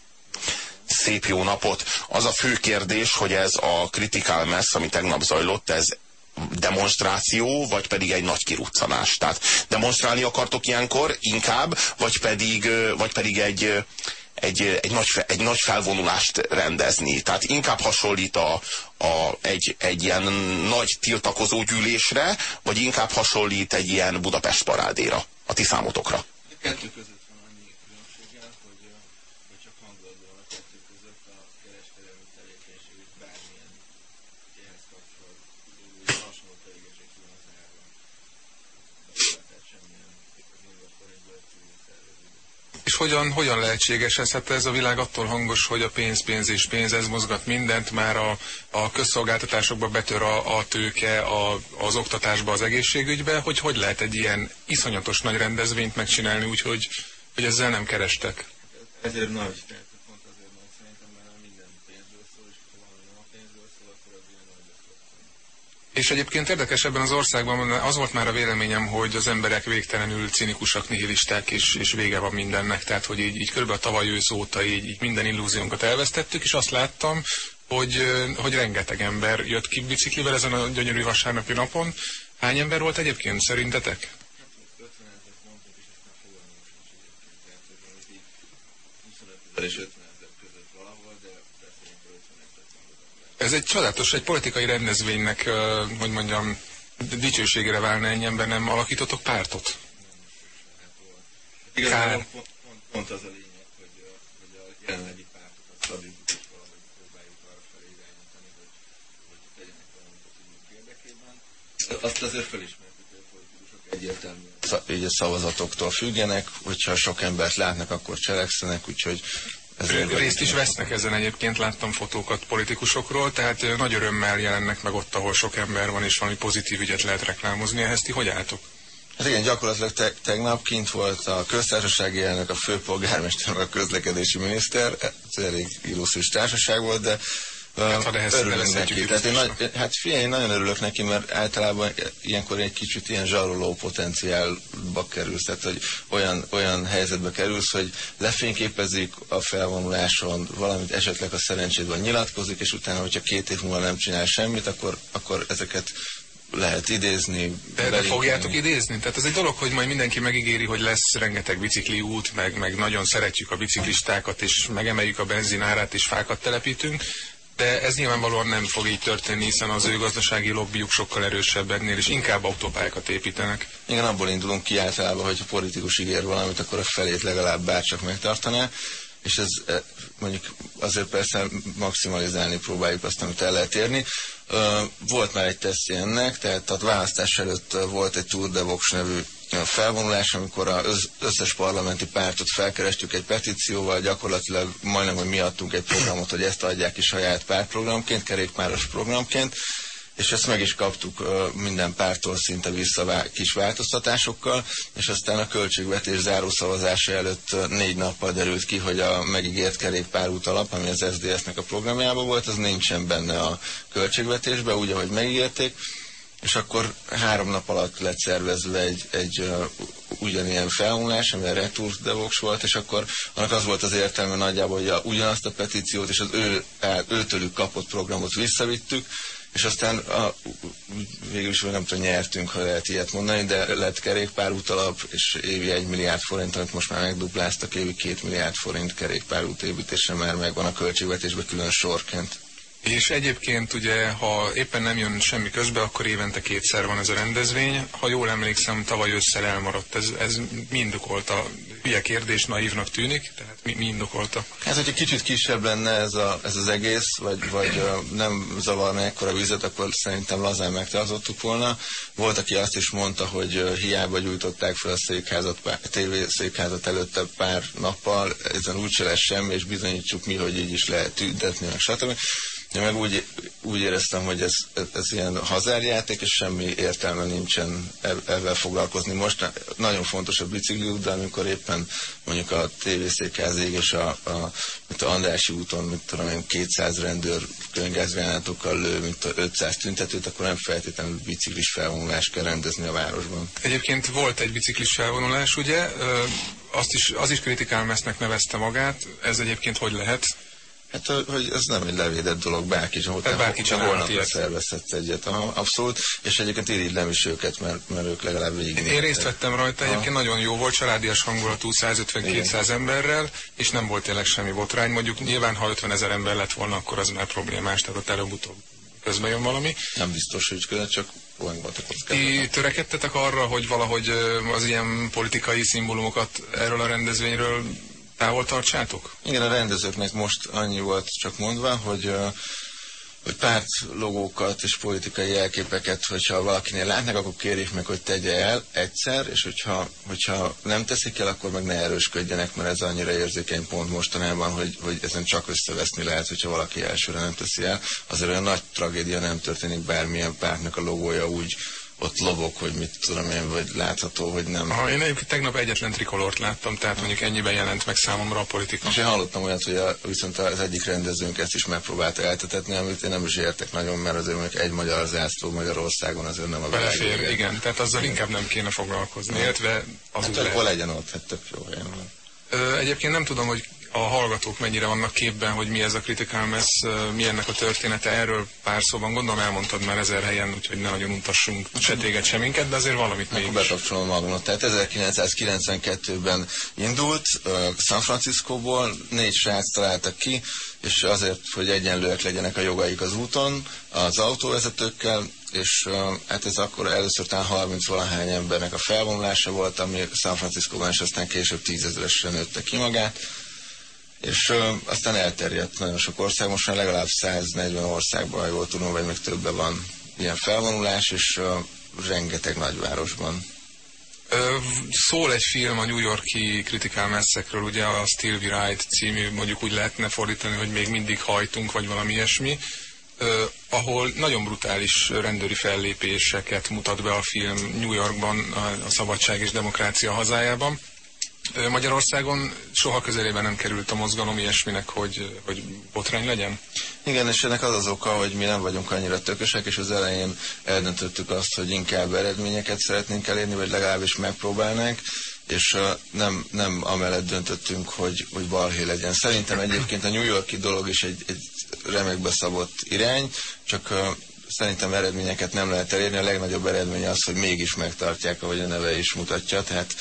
szép jó napot. Az a fő kérdés, hogy ez a Critical Mess, ami tegnap zajlott, ez demonstráció, vagy pedig egy nagy kiruccanás. Tehát demonstrálni akartok ilyenkor inkább, vagy pedig, vagy pedig egy, egy, egy, nagy, egy nagy felvonulást rendezni. Tehát inkább hasonlít a, a, egy, egy ilyen nagy tiltakozó gyűlésre, vagy inkább hasonlít egy ilyen Budapest parádéra, a ti számotokra. Kettő között hogyan, hogyan lehetséges ez? Hát ez a világ attól hangos, hogy a pénz, pénz és pénz, ez mozgat mindent, már a, a közszolgáltatásokba betör a, a tőke, a, az oktatásba, az egészségügybe, hogy hogy lehet egy ilyen iszonyatos nagy rendezvényt megcsinálni úgy, hogy, hogy ezzel nem kerestek? Ezért nagy. És egyébként érdekes ebben az országban, az volt már a véleményem, hogy az emberek végtelenül cinikusak, nihilisták, és, és vége van mindennek. Tehát, hogy így, így körülbelül a tavaly ősz óta így, így minden illúziónkat elvesztettük, és azt láttam, hogy, hogy rengeteg ember jött ki biciklivel ezen a gyönyörű vasárnapi napon. Hány ember volt egyébként szerintetek? és 50 Ez egy csodálatos, egy politikai rendezvénynek, hogy mondjam, dicsőségére válna ennyi ember, nem alakítotok pártot? Igazából pont, pont, pont az a lényeg, hogy, hogy a jelenlegi pártot a stabilizmus valahogy próbáljuk arra felé irányítani, hogy, hogy tegyenek valamit a tudjuk érdekében. Azt azért felismertük, hogy a politikusok egyértelműen így a szavazatoktól függenek, hogyha sok embert látnak, akkor cselekszenek, úgyhogy ezért részt is vesznek ezen egyébként, láttam fotókat politikusokról, tehát nagy örömmel jelennek meg ott, ahol sok ember van, és valami pozitív ügyet lehet reklámozni. Ehhez ti hogy álltok? Hát igen, gyakorlatilag te tegnap kint volt a köztársasági elnök, a főpolgármester, a közlekedési miniszter, ez elég illusztris társaság volt, de Hát, ha örülünk neki. Tehát én nagy, hát figyelj, én nagyon örülök neki, mert általában ilyenkor egy kicsit ilyen zsaroló potenciálba kerülsz, tehát hogy olyan, olyan helyzetbe kerülsz, hogy lefényképezik a felvonuláson, valamit esetleg a szerencsédben nyilatkozik, és utána, hogyha két év múlva nem csinál semmit, akkor, akkor ezeket lehet idézni. De, de fogjátok idézni? Tehát ez egy dolog, hogy majd mindenki megígéri, hogy lesz rengeteg bicikli út, meg, meg nagyon szeretjük a biciklistákat, és megemeljük a benzinárát, és fákat telepítünk, de ez nyilvánvalóan nem fog így történni, hiszen az ő gazdasági lobbyjuk sokkal erősebb ennél, és inkább autópályákat építenek. Igen, abból indulunk ki általában, hogy a politikus ígér valamit, akkor a felét legalább bárcsak megtartaná, és ez e, mondjuk azért persze maximalizálni próbáljuk azt, amit el lehet érni. Volt már egy tesztje ennek, tehát a választás előtt volt egy Tour de Vox nevű felvonulás, amikor az összes parlamenti pártot felkerestük egy petícióval, gyakorlatilag majdnem, hogy mi adtunk egy programot, hogy ezt adják ki saját pártprogramként, kerékpáros programként, és ezt meg is kaptuk minden pártól szinte vissza kis változtatásokkal, és aztán a költségvetés zárószavazása előtt négy nappal derült ki, hogy a megígért kerékpárút alap, ami az SZDSZ-nek a programjában volt, az nincsen benne a költségvetésbe, úgy, ahogy megígérték, és akkor három nap alatt lett szervezve egy, egy uh, ugyanilyen felvonulás, ami a Retur de volt, és akkor annak az volt az értelme nagyjából, hogy a, ugyanazt a petíciót és az ő, őtőlük kapott programot visszavittük, és aztán a, végül is nem tudom, nyertünk, ha lehet ilyet mondani, de lett kerékpárút alap, és évi 1 milliárd forint, amit most már megdupláztak, évi 2 milliárd forint kerékpárút építése már megvan a költségvetésben külön sorként. És egyébként ugye, ha éppen nem jön semmi közbe, akkor évente kétszer van ez a rendezvény. Ha jól emlékszem, tavaly ősszel elmaradt. Ez, ez mi indokolta? Hülye kérdés, naívnak tűnik, tehát mi, mi indokolta? Hát, hogyha kicsit kisebb lenne ez, a, ez az egész, vagy, vagy nem zavarna ekkora vizet, akkor szerintem lazán megtartottuk volna. Volt, aki azt is mondta, hogy hiába gyújtották fel a székházat, pár, TV székházat előtte pár nappal, ezen úgyse lesz semmi, és bizonyítsuk mi, hogy így is lehet tüntetni, meg stb. Én meg úgy, úgy éreztem, hogy ez, ez ilyen hazárjáték, és semmi értelme nincsen ezzel foglalkozni. Most nagyon fontos a bicikliút, de amikor éppen mondjuk a tévészékház ég és a, a, a Andrási úton, mint tudom én, 200 rendőr könyvgázgránátokkal lő, mint a 500 tüntetőt, akkor nem feltétlenül biciklis felvonulás kell rendezni a városban. Egyébként volt egy biciklis felvonulás, ugye? Azt is, az is kritikálmesznek nevezte magát. Ez egyébként hogy lehet? Hát, hogy ez nem egy levédett dolog, bárki sem, hát bárki holnapra szervezhetsz egyet, aha, abszolút, és egyébként irigylem is őket, mert, mert ők legalább végig. Én, én részt vettem rajta, egyébként nagyon jó volt, családias hangulatú 150-200 emberrel, és nem volt tényleg semmi botrány. Mondjuk nyilván, ha 50 ezer ember lett volna, akkor az már problémás, tehát ott előbb-utóbb közbe jön valami. Nem biztos, hogy közben csak Ti törekedtetek arra, hogy valahogy az ilyen politikai szimbólumokat erről a rendezvényről távol tartsátok? Igen, a rendezőknek most annyi volt csak mondva, hogy hogy párt logókat és politikai jelképeket, hogyha valakinél látnak, akkor kérjék meg, hogy tegye el egyszer, és hogyha, hogyha nem teszik el, akkor meg ne erősködjenek, mert ez annyira érzékeny pont mostanában, hogy, hogy ezen csak összeveszni lehet, hogyha valaki elsőre nem teszi el. Azért olyan nagy tragédia nem történik bármilyen pártnak a logója úgy ott lobog, hogy mit tudom én, vagy látható, hogy nem. Ha én egyébként tegnap egyetlen trikolort láttam, tehát mondjuk ennyiben jelent meg számomra a politika. És én hallottam olyat, hogy a, viszont az egyik rendezőnk ezt is megpróbálta eltetetni, amit én nem is értek nagyon, mert azért mondjuk egy magyar zászló Magyarországon azért nem a Belefér, igen, tehát azzal inkább nem kéne foglalkozni, illetve az hát akkor legyen ott, hát tök jó helyen van. Egyébként nem tudom, hogy a hallgatók mennyire vannak képben, hogy mi ez a Critical Mass, mi ennek a története. Erről pár szóban gondolom elmondtad már ezer helyen, úgyhogy ne nagyon utassunk se téged, se minket, de azért valamit még. Akkor bekapcsolom magamat. Tehát 1992-ben indult uh, San Franciscóból, négy srác találtak ki, és azért, hogy egyenlőek legyenek a jogaik az úton, az autóvezetőkkel, és uh, hát ez akkor először talán 30 valahány embernek a felvonulása volt, ami San Franciscóban, és aztán később tízezresre nőtte ki magát és ö, aztán elterjedt nagyon sok ország, most már legalább 140 országban, jól tudom, vagy még többen van ilyen felvonulás, és ö, rengeteg nagyvárosban. Ö, szól egy film a New Yorki kritikál messzekről, ugye a Still We Ride című, mondjuk úgy lehetne fordítani, hogy még mindig hajtunk, vagy valami ilyesmi, ö, ahol nagyon brutális rendőri fellépéseket mutat be a film New Yorkban, a, a szabadság és demokrácia hazájában Magyarországon soha közelében nem került a mozgalom ilyesminek, hogy, hogy botrány legyen? Igen, és ennek az az oka, hogy mi nem vagyunk annyira tökösek, és az elején eldöntöttük azt, hogy inkább eredményeket szeretnénk elérni, vagy legalábbis megpróbálnánk, és nem, nem amellett döntöttünk, hogy, hogy balhé legyen. Szerintem egyébként a New Yorki dolog is egy, egy remekbe szabott irány, csak szerintem eredményeket nem lehet elérni. A legnagyobb eredmény az, hogy mégis megtartják, ahogy a neve is mutatja. Tehát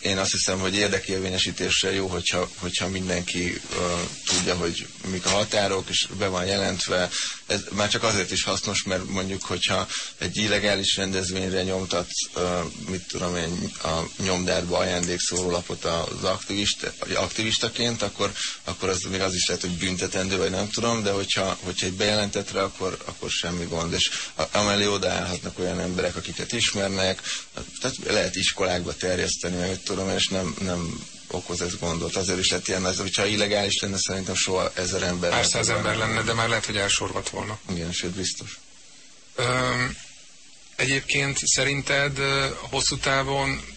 én azt hiszem, hogy érdekérvényesítésre jó, hogyha, hogyha mindenki uh, tudja, hogy mik a határok, és be van jelentve. Ez már csak azért is hasznos, mert mondjuk, hogyha egy illegális rendezvényre nyomtat, uh, mit tudom én, a nyomdárba ajándékszórólapot az aktivista, aktivistaként, akkor, akkor az még az is lehet, hogy büntetendő, vagy nem tudom, de hogyha, hogyha egy bejelentetre, akkor, akkor semmi gond. És amellé odaállhatnak olyan emberek, akiket ismernek, tehát lehet iskolákba terjeszteni, meg tudom, és nem, nem okoz ez gondot. Azért is lett ilyen, ez, hogyha illegális lenne, szerintem soha ezer ember. Pár száz ember lenne, de már lehet, hogy elsorvat volna. Igen, sőt, biztos. Üm, egyébként szerinted hosszú távon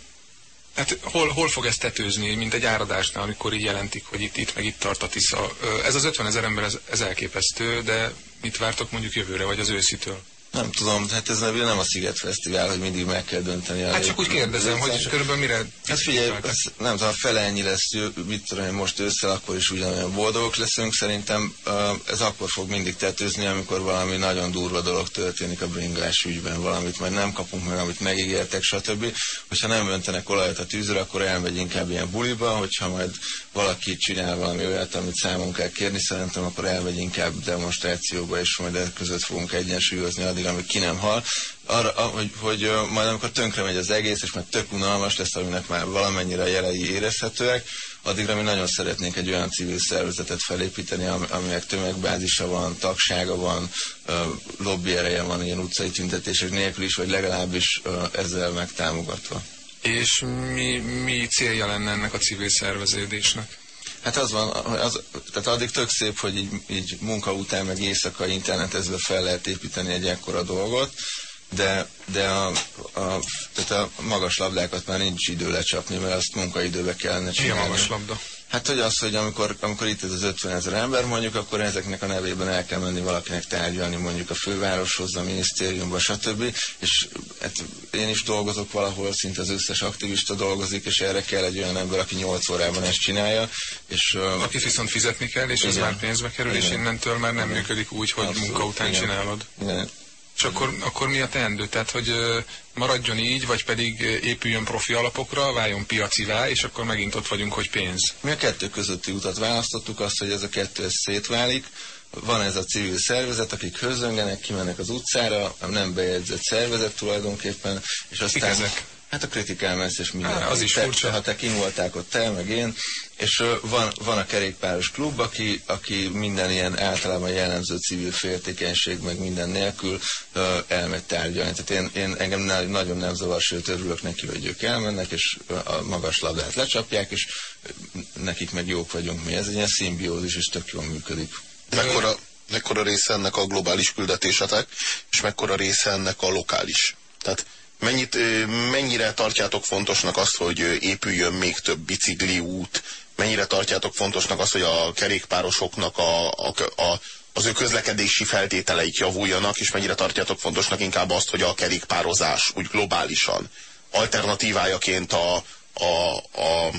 Hát hol, hol fog ez tetőzni, mint egy áradásnál, amikor így jelentik, hogy itt, itt meg itt tart a Tisza. Ez az 50 ezer ember, ez, ez elképesztő, de mit vártok mondjuk jövőre, vagy az őszitől? Nem tudom, hát ez nem a Sziget Fesztivál, hogy mindig meg kell dönteni. Hát csak úgy kérdezem, hogy körülbelül mire... Hát figyelj, ez, nem tudom, fele ennyi lesz, mit tudom én, most ősszel, akkor is ugyanolyan boldogok leszünk. Szerintem ez akkor fog mindig tetőzni, amikor valami nagyon durva dolog történik a bringás ügyben, valamit majd nem kapunk meg, amit megígértek, stb. Hogyha nem öntenek olajat a tűzre, akkor elmegy inkább ilyen buliba, hogyha majd valaki csinál valami olyat, amit számon kell kérni, szerintem akkor elmegy inkább demonstrációba, és majd e között fogunk egyensúlyozni addig, amíg ki nem hal. Arra, hogy, hogy majd amikor tönkre megy az egész, és már tök unalmas lesz, aminek már valamennyire jelei érezhetőek, addigra mi nagyon szeretnénk egy olyan civil szervezetet felépíteni, aminek tömegbázisa van, tagsága van, lobby ereje van ilyen utcai tüntetések nélkül is, vagy legalábbis ezzel megtámogatva. És mi, mi célja lenne ennek a civil szerveződésnek? Hát az van, az, tehát addig tök szép, hogy így, így munka után, meg éjszaka internetezve fel lehet építeni egy ekkora dolgot, de, de a, a, tehát a magas labdákat már nincs idő lecsapni, mert azt munkaidőbe kellene csinálni. Milyen magas labda? Hát, hogy az, hogy amikor, amikor itt ez az 50 ezer ember mondjuk, akkor ezeknek a nevében el kell menni valakinek tárgyalni mondjuk a fővároshoz, a minisztériumba, stb. És hát én is dolgozok valahol, szinte az összes aktivista dolgozik, és erre kell egy olyan ember, aki 8 órában ezt csinálja. És, aki viszont fizetni kell, és igen. ez már pénzbe kerül, igen. és innentől már nem igen. működik úgy, hogy Abszolút, munka után igen. csinálod. Igen. És akkor, akkor mi a teendő? Tehát, hogy maradjon így, vagy pedig épüljön profi alapokra, váljon piacivá, és akkor megint ott vagyunk, hogy pénz. Mi a kettő közötti utat választottuk, azt, hogy ez a kettő szétválik. Van ez a civil szervezet, akik hözöngenek, kimennek az utcára, nem bejegyzett szervezet tulajdonképpen, és aztán... Kik ezek? Hát a kritikálmesz és minden. az is te, furcsa. Ha te kim volták ott te, meg én. És van, van a kerékpáros klub, aki, aki minden ilyen általában jellemző civil féltékenység, meg minden nélkül uh, elmegy tárgyalni. Tehát én, én engem nagyon nem zavar, sőt örülök neki, hogy ők elmennek, és a magas labdát lecsapják, és nekik meg jók vagyunk mi. Ez egy ilyen szimbiózis, és tök jól működik. Mekkora, mekkora része ennek a globális küldetésetek, és mekkora része ennek a lokális? Tehát Mennyit, mennyire tartjátok fontosnak azt, hogy épüljön még több bicikli út? Mennyire tartjátok fontosnak azt, hogy a kerékpárosoknak a, a, a, az ő közlekedési feltételeik javuljanak, és mennyire tartjátok fontosnak inkább azt, hogy a kerékpározás úgy globálisan alternatívájaként a, a, a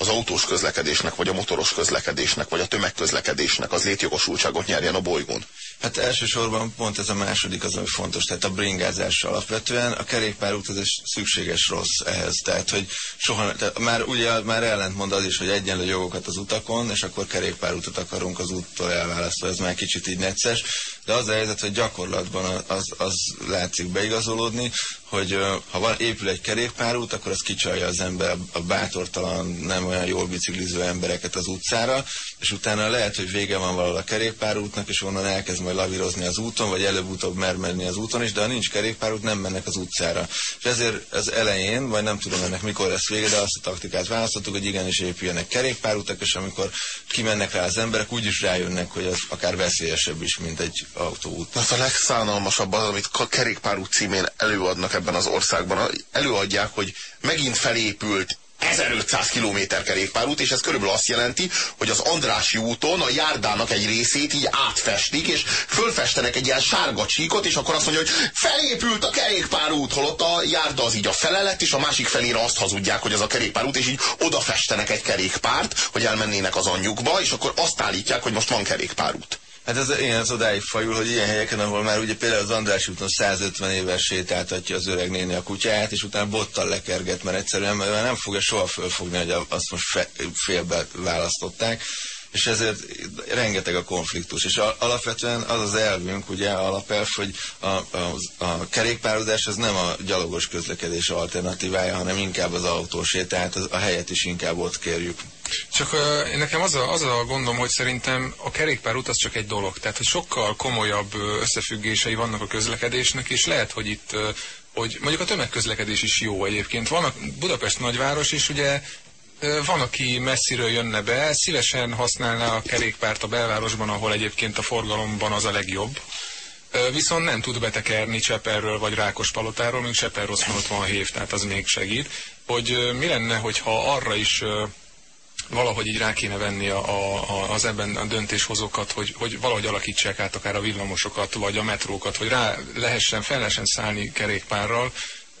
az autós közlekedésnek, vagy a motoros közlekedésnek, vagy a tömegközlekedésnek az létjogosultságot nyerjen a bolygón? Hát elsősorban pont ez a második az, ami fontos, tehát a bringázás alapvetően. A kerékpárút az egy szükséges rossz ehhez, tehát hogy soha, tehát már ugye már ellentmond az is, hogy egyenlő jogokat az utakon, és akkor kerékpárútot akarunk az úttól elválasztva, ez már kicsit így necces, de az a helyzet, hogy gyakorlatban az, az látszik beigazolódni, hogy ha van, épül egy kerékpárút, akkor az kicsalja az ember a bátortalan, nem olyan jól bicikliző embereket az utcára, és utána lehet, hogy vége van valahol a kerékpárútnak, és onnan elkezd majd lavírozni az úton, vagy előbb-utóbb mer menni az úton is, de ha nincs kerékpárút, nem mennek az utcára. És ezért az elején, vagy nem tudom ennek mikor lesz vége, de azt a taktikát választottuk, hogy igenis épüljenek kerékpárútak, és amikor kimennek rá az emberek, úgy is rájönnek, hogy az akár veszélyesebb is, mint egy autóút. Az a legszánalmasabb az, amit kerékpárút címén előadnak ebben az országban. Előadják, hogy megint felépült 1500 km kerékpárút, és ez körülbelül azt jelenti, hogy az Andrási úton a járdának egy részét így átfestik, és fölfestenek egy ilyen sárga csíkot, és akkor azt mondja, hogy felépült a kerékpárút, holott a járda az így a felelet, és a másik felére azt hazudják, hogy az a kerékpárút, és így odafestenek egy kerékpárt, hogy elmennének az anyjukba, és akkor azt állítják, hogy most van kerékpárút. Hát ez ilyen az odáig fajul, hogy ilyen helyeken, ahol már ugye például az András úton 150 éves sétáltatja az öreg néni a kutyáját, és utána bottal lekerget, mert egyszerűen mert nem fogja soha fölfogni, hogy azt most félbe választották és ezért rengeteg a konfliktus. És alapvetően az az elvünk, ugye alapelv, hogy a, a, a kerékpározás az nem a gyalogos közlekedés alternatívája, hanem inkább az autós, tehát a helyet is inkább ott kérjük. Csak uh, nekem az a, az a gondom, hogy szerintem a kerékpárút az csak egy dolog. Tehát, hogy sokkal komolyabb összefüggései vannak a közlekedésnek, és lehet, hogy itt uh, hogy mondjuk a tömegközlekedés is jó egyébként. Vannak Budapest nagyváros, és ugye van, aki messziről jönne be, szívesen használná a kerékpárt a belvárosban, ahol egyébként a forgalomban az a legjobb. Viszont nem tud betekerni Cseperről vagy Rákospalotáról, még Cseper ott van a hév, tehát az még segít. Hogy mi lenne, hogyha arra is valahogy így rá kéne venni a, a, az ebben a döntéshozókat, hogy, hogy valahogy alakítsák át akár a villamosokat, vagy a metrókat, hogy rá lehessen, fel lehessen szállni kerékpárral,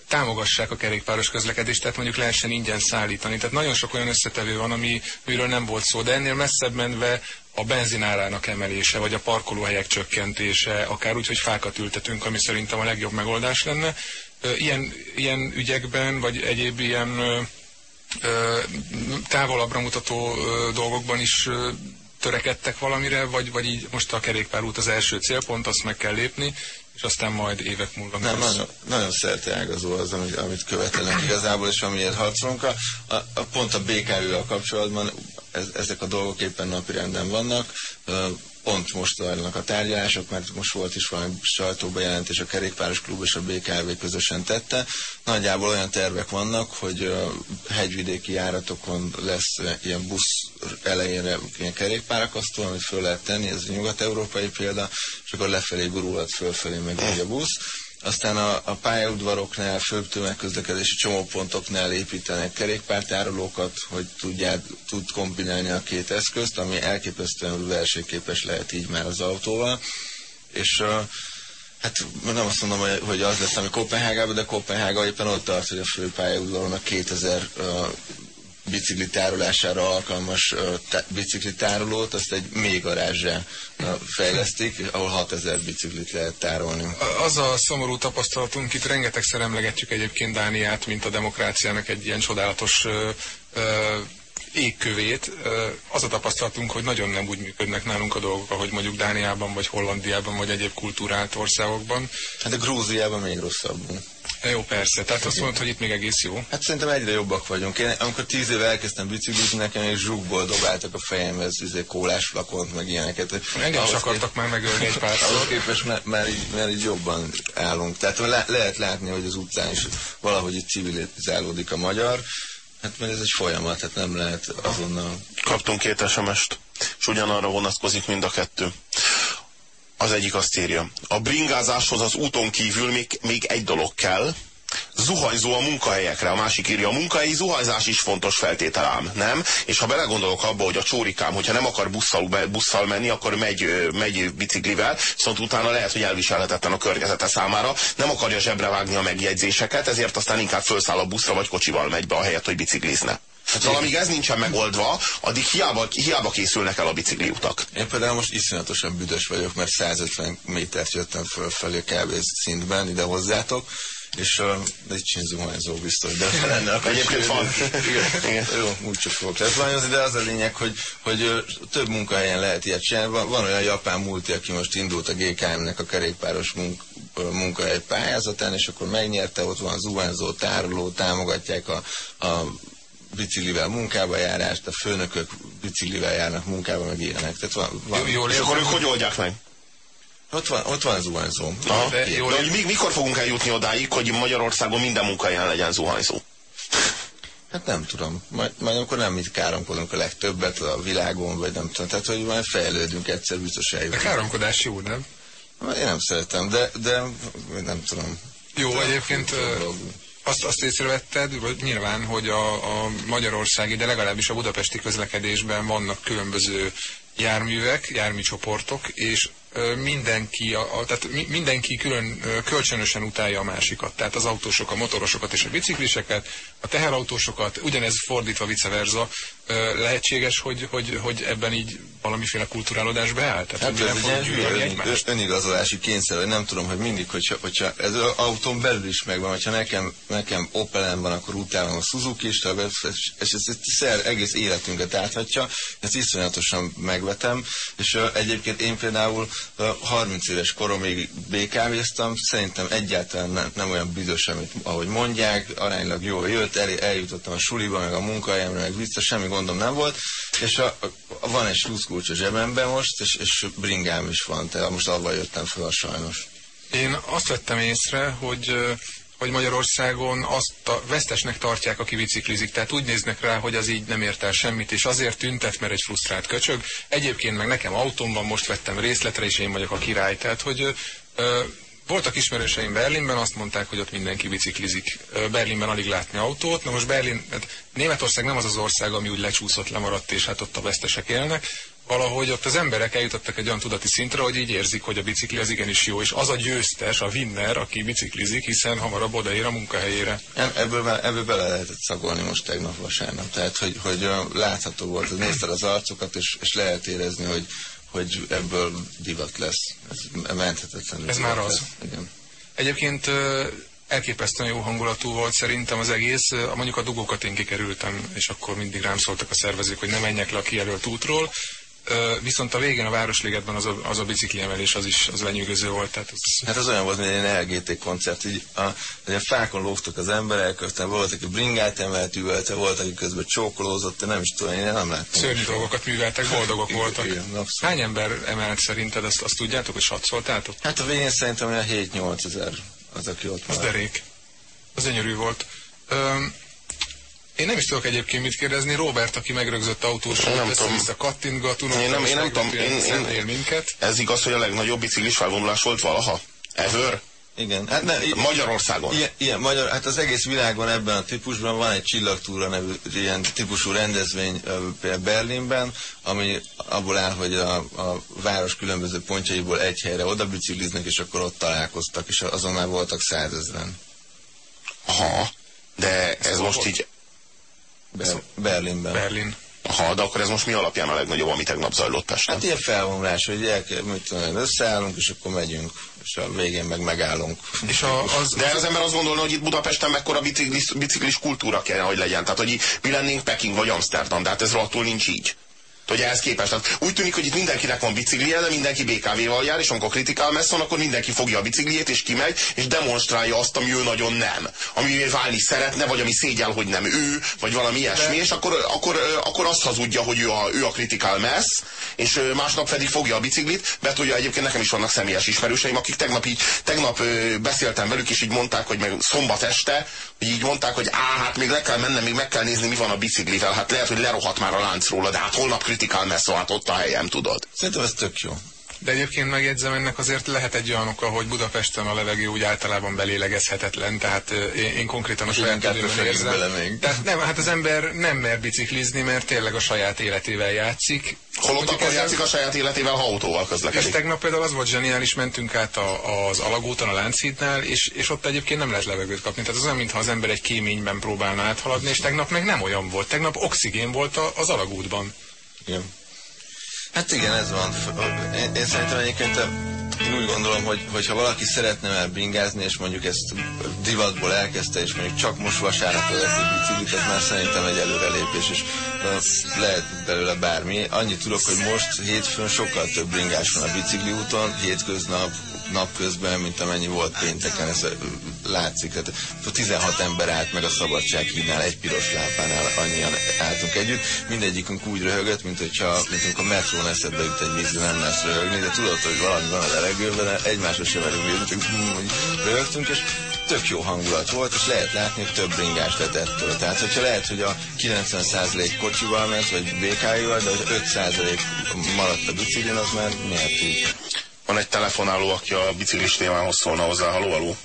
támogassák a kerékpáros közlekedést, tehát mondjuk lehessen ingyen szállítani. Tehát nagyon sok olyan összetevő van, ami, amiről nem volt szó, de ennél messzebb menve a benzinárának emelése, vagy a parkolóhelyek csökkentése, akár úgy, hogy fákat ültetünk, ami szerintem a legjobb megoldás lenne. Ilyen, ilyen ügyekben, vagy egyéb ilyen távolabbra mutató dolgokban is törekedtek valamire, vagy, vagy így most a kerékpárút az első célpont, azt meg kell lépni, és aztán majd évek múlva. Nem, nagyon, nagyon ágazó az, amit, amit követelnek igazából, és amiért harcolunk. A, a, a pont a BKV-vel kapcsolatban ez, ezek a dolgok éppen napirenden vannak pont most zajlanak a tárgyalások, mert most volt is valami sajtóbejelentés, a Kerékpáros Klub és a BKV közösen tette. Nagyjából olyan tervek vannak, hogy hegyvidéki járatokon lesz ilyen busz elejére ilyen kerékpárakasztó, amit föl lehet tenni, ez nyugat-európai példa, és akkor lefelé gurulhat fölfelé meg a busz aztán a, a pályaudvaroknál, főbb tömegközlekedési csomópontoknál építenek kerékpártárolókat, hogy tudják, tud kombinálni a két eszközt, ami elképesztően versenyképes lehet így már az autóval. És uh, hát nem azt mondom, hogy az lesz, ami Kopenhágában, de Kopenhága éppen ott tart, hogy a fő pályaudvaron a 2000 uh, bicikli tárolására alkalmas bicikli tárolót, azt egy mély garázsra fejlesztik, ahol 6000 biciklit lehet tárolni. Az a szomorú tapasztalatunk, itt rengetegszer emlegetjük egyébként Dániát, mint a demokráciának egy ilyen csodálatos ö, ö, égkövét. Az a tapasztalatunk, hogy nagyon nem úgy működnek nálunk a dolgok, ahogy mondjuk Dániában, vagy Hollandiában, vagy egyéb kultúrált országokban. Hát a Grúziában még rosszabbul. Jó, persze. Tehát azt mondod, hogy itt még egész jó. Hát szerintem egyre jobbak vagyunk. Én amikor tíz éve elkezdtem biciklizni, nekem egy zsukból dobáltak a fejemhez izé, kólás flakont, meg ilyeneket. Engem is akartak már megölni egy pár Ahhoz képest már, már, így, már így jobban állunk. Tehát le, lehet látni, hogy az utcán is valahogy itt civilizálódik a magyar. Hát mert ez egy folyamat, hát nem lehet azonnal. Kaptunk két SMS-t, és ugyanarra vonatkozik mind a kettő. Az egyik azt írja, a bringázáshoz az úton kívül még, még egy dolog kell, zuhanyzó a munkahelyekre. A másik írja, a munkahelyi zuhanyzás is fontos feltételám, nem? És ha belegondolok abba, hogy a csórikám, hogyha nem akar busszal, busszal menni, akkor megy, megy biciklivel, viszont utána lehet, hogy elviselhetetlen a környezete számára, nem akarja zsebre vágni a megjegyzéseket, ezért aztán inkább felszáll a buszra vagy kocsival megy be, a helyet, hogy biciklizne. Hát szóval amíg ez nincsen megoldva, addig hiába, hiába készülnek el a bicikliutak. Én például most iszonyatosan büdös vagyok, mert 150 métert jöttem fölfelé kb. szintben ide hozzátok, és uh, sincs zuhanyzó biztos, de lenne akkor Egyébként van. Igen. Igen. Jó, úgy fogok lezuhanyozni, de az a lényeg, hogy, hogy több munkahelyen lehet ilyet csinálni. Van, van olyan japán multi, aki most indult a GKM-nek a kerékpáros munk, munkahely pályázatán, és akkor megnyerte, ott van zuhanyzó, tároló, támogatják a, a biciklivel munkába járást, a főnökök biciklivel járnak munkába, meg ilyenek. Tehát van, van. Jó, és akkor ők hogy oldják meg? Ott van, ott van zuhanyzó. Aha. De, jó, de, de mikor fogunk eljutni odáig, hogy Magyarországon minden munkahelyen legyen zuhanyzó? Hát nem tudom. Majd, majd amikor nem mit káromkodunk a legtöbbet a világon, vagy nem tudom. Tehát, hogy majd fejlődünk egyszer biztos eljutunk. A káromkodás jó, nem? Én nem szeretem, de, de nem tudom. Jó, de egyébként azt, azt észrevetted, nyilván, hogy a, a magyarországi, de legalábbis a budapesti közlekedésben vannak különböző járművek, járműcsoportok, és mindenki, a, tehát mindenki külön kölcsönösen utálja a másikat. Tehát az autósok, a motorosokat és a bicikliseket, a teherautósokat, ugyanez fordítva vice versa, lehetséges, hogy, hogy, hogy ebben így valamiféle kulturálódás beáll? Tehát, hát ez egy ön, önigazolási kényszer, hogy nem tudom, hogy mindig, hogyha, hogyha ez az autón belül is megvan, hogyha nekem, nekem Opelem van, akkor utálom a Suzuki, és, ez, ez, ez egész életünket áthatja, ezt iszonyatosan megvetem, és uh, egyébként én például uh, 30 éves koromig BKV-ztam, szerintem egyáltalán nem, nem olyan büdös, amit ahogy mondják, aránylag jól jött, el, eljutottam a suliba, meg a munkahelyemre, meg vissza, semmi gondom nem volt, és a, a, van egy sluszkulcs a zsebemben most, és, és bringám is van, tehát most avval jöttem fel sajnos. Én azt vettem észre, hogy hogy Magyarországon azt a vesztesnek tartják, aki biciklizik. Tehát úgy néznek rá, hogy az így nem ért el semmit, és azért tüntet, mert egy frusztrált köcsög. Egyébként meg nekem autóm van, most vettem részletre, és én vagyok a király. Tehát, hogy ö, voltak ismerőseim Berlinben, azt mondták, hogy ott mindenki biciklizik. Berlinben alig látni autót. Na most Berlin, hát Németország nem az az ország, ami úgy lecsúszott, lemaradt, és hát ott a vesztesek élnek. Valahogy ott az emberek eljutottak egy olyan tudati szintre, hogy így érzik, hogy a bicikli az igenis jó, és az a győztes, a winner, aki biciklizik, hiszen hamarabb odaér a munkahelyére. Ebből, ebből bele lehetett szagolni most tegnap vasárnap. Tehát, hogy, hogy látható volt, nézted az arcokat, és, és lehet érezni, hogy hogy ebből divat lesz. Ez menthetetlen. Ez már az. Igen. Egyébként elképesztően jó hangulatú volt szerintem az egész. Mondjuk a dugókat én kikerültem, és akkor mindig rám szóltak a szervezők, hogy ne menjek le a kijelölt útról. Viszont a végén a Városligetben az a, az a bicikli emelés az is az lenyűgöző volt. Tehát az... Hát az olyan volt, mint egy LGT koncert, így a, hogy a fákon lógtak az emberek, aztán volt, aki bringát emelt, üvelte, volt, aki közben csókolózott, nem is tudom, én nem láttam. Szörnyű dolgokat műveltek, boldogok voltak. Igen, Hány ember emelt szerinted, azt, azt tudjátok, hogy satszoltátok? Hát a végén szerintem olyan 7-8 ezer az, aki ott Az derék. Az gyönyörű volt. Öm, én nem is tudok egyébként mit kérdezni. Robert, aki megrögzött autós, nem tudom. vissza kattintgat, unom, én nem, én nem tudom, én, én, minket. Ez igaz, hogy a legnagyobb biciklis felvonulás volt valaha? Ever? Igen. Hát ne, Magyarországon. Ilyen, ilyen, magyar, hát az egész világon ebben a típusban van egy csillagtúra nevű ilyen típusú rendezvény például Berlinben, ami abból áll, hogy a, a város különböző pontjaiból egy helyre oda bicikliznek, és akkor ott találkoztak, és azon már voltak százezren. Aha, de ez, ez most így Ber Berlinben. Berlin. Ha, de akkor ez most mi alapján a legnagyobb, ami tegnap zajlott Pesten? Hát ilyen felvonulás, hogy el, mit tudom, összeállunk, és akkor megyünk, és a végén meg megállunk. És a, az, de az ember azt gondolna, hogy itt Budapesten mekkora biciklis, biciklis kultúra kell, hogy legyen. Tehát, hogy mi lennénk Peking vagy Amsterdam, de hát ez rohadtul nincs így hogy ehhez képest. Tehát úgy tűnik, hogy itt mindenkinek van biciklije, de mindenki BKV-val jár, és amikor kritikál messzon, akkor mindenki fogja a bicikliét, és kimegy, és demonstrálja azt, ami ő nagyon nem. Ami válni szeretne, vagy ami szégyel, hogy nem ő, vagy valami ilyesmi, de... és akkor, akkor, akkor azt hazudja, hogy ő a, ő a kritikál messz, és másnap pedig fogja a biciklit, betudja egyébként nekem is vannak személyes ismerőseim, akik tegnap így, tegnap beszéltem velük, és így mondták, hogy meg szombat este, hogy így mondták, hogy á, hát még le kell mennem, még meg kell nézni, mi van a biciklivel, hát lehet, hogy lerohat már a láncról, de hát holnap kritikál messze, hát ott a helyem, tudod. Szerintem ez tök jó. De egyébként megjegyzem, ennek azért lehet egy olyan oka, hogy Budapesten a levegő úgy általában belélegezhetetlen, tehát én, én konkrétan a saját időben érzem. Tehát nem, hát az ember nem mer biciklizni, mert tényleg a saját életével játszik. Holott akkor játszik a saját életével, ha autóval közlekedik. És tegnap például az volt zseniális, mentünk át a, az Alagúton, a Lánchídnál, és, és ott egyébként nem lehet levegőt kapni. Tehát az olyan, mintha az ember egy kéményben próbálna áthaladni, és tegnap meg nem olyan volt. Tegnap oxigén volt az Alagútban. Igen. Hát igen, ez van. Én, én szerintem egyébként én úgy gondolom, hogy, ha valaki szeretne már bingázni, és mondjuk ezt divatból elkezdte, és mondjuk csak most vasárnap lesz egy biciklit, az már szerintem egy előrelépés, és lehet belőle bármi. Annyit tudok, hogy most hétfőn sokkal több bringás van a bicikli úton, hétköznap, napközben, mint amennyi volt pénteken, ez látszik. Tehát 16 ember állt meg a szabadság hívnál, egy piros lámpánál annyian álltunk együtt. Mindegyikünk úgy röhögött, mint hogyha mint a metrón eszedbe jut egy vízre, nem lesz röhögni, de tudod, hogy valami van a levegőben, de egymásra sem merünk csak röhögtünk, és tök jó hangulat volt, és lehet látni, hogy több bringás lett ettől. Tehát, hogyha lehet, hogy a 90% kocsival ment, vagy BK-val, de hogy 5% maradt a biciklin, az már miért tud. Van egy telefonáló, aki a biciklis témához szólna hozzá. Haló, haló.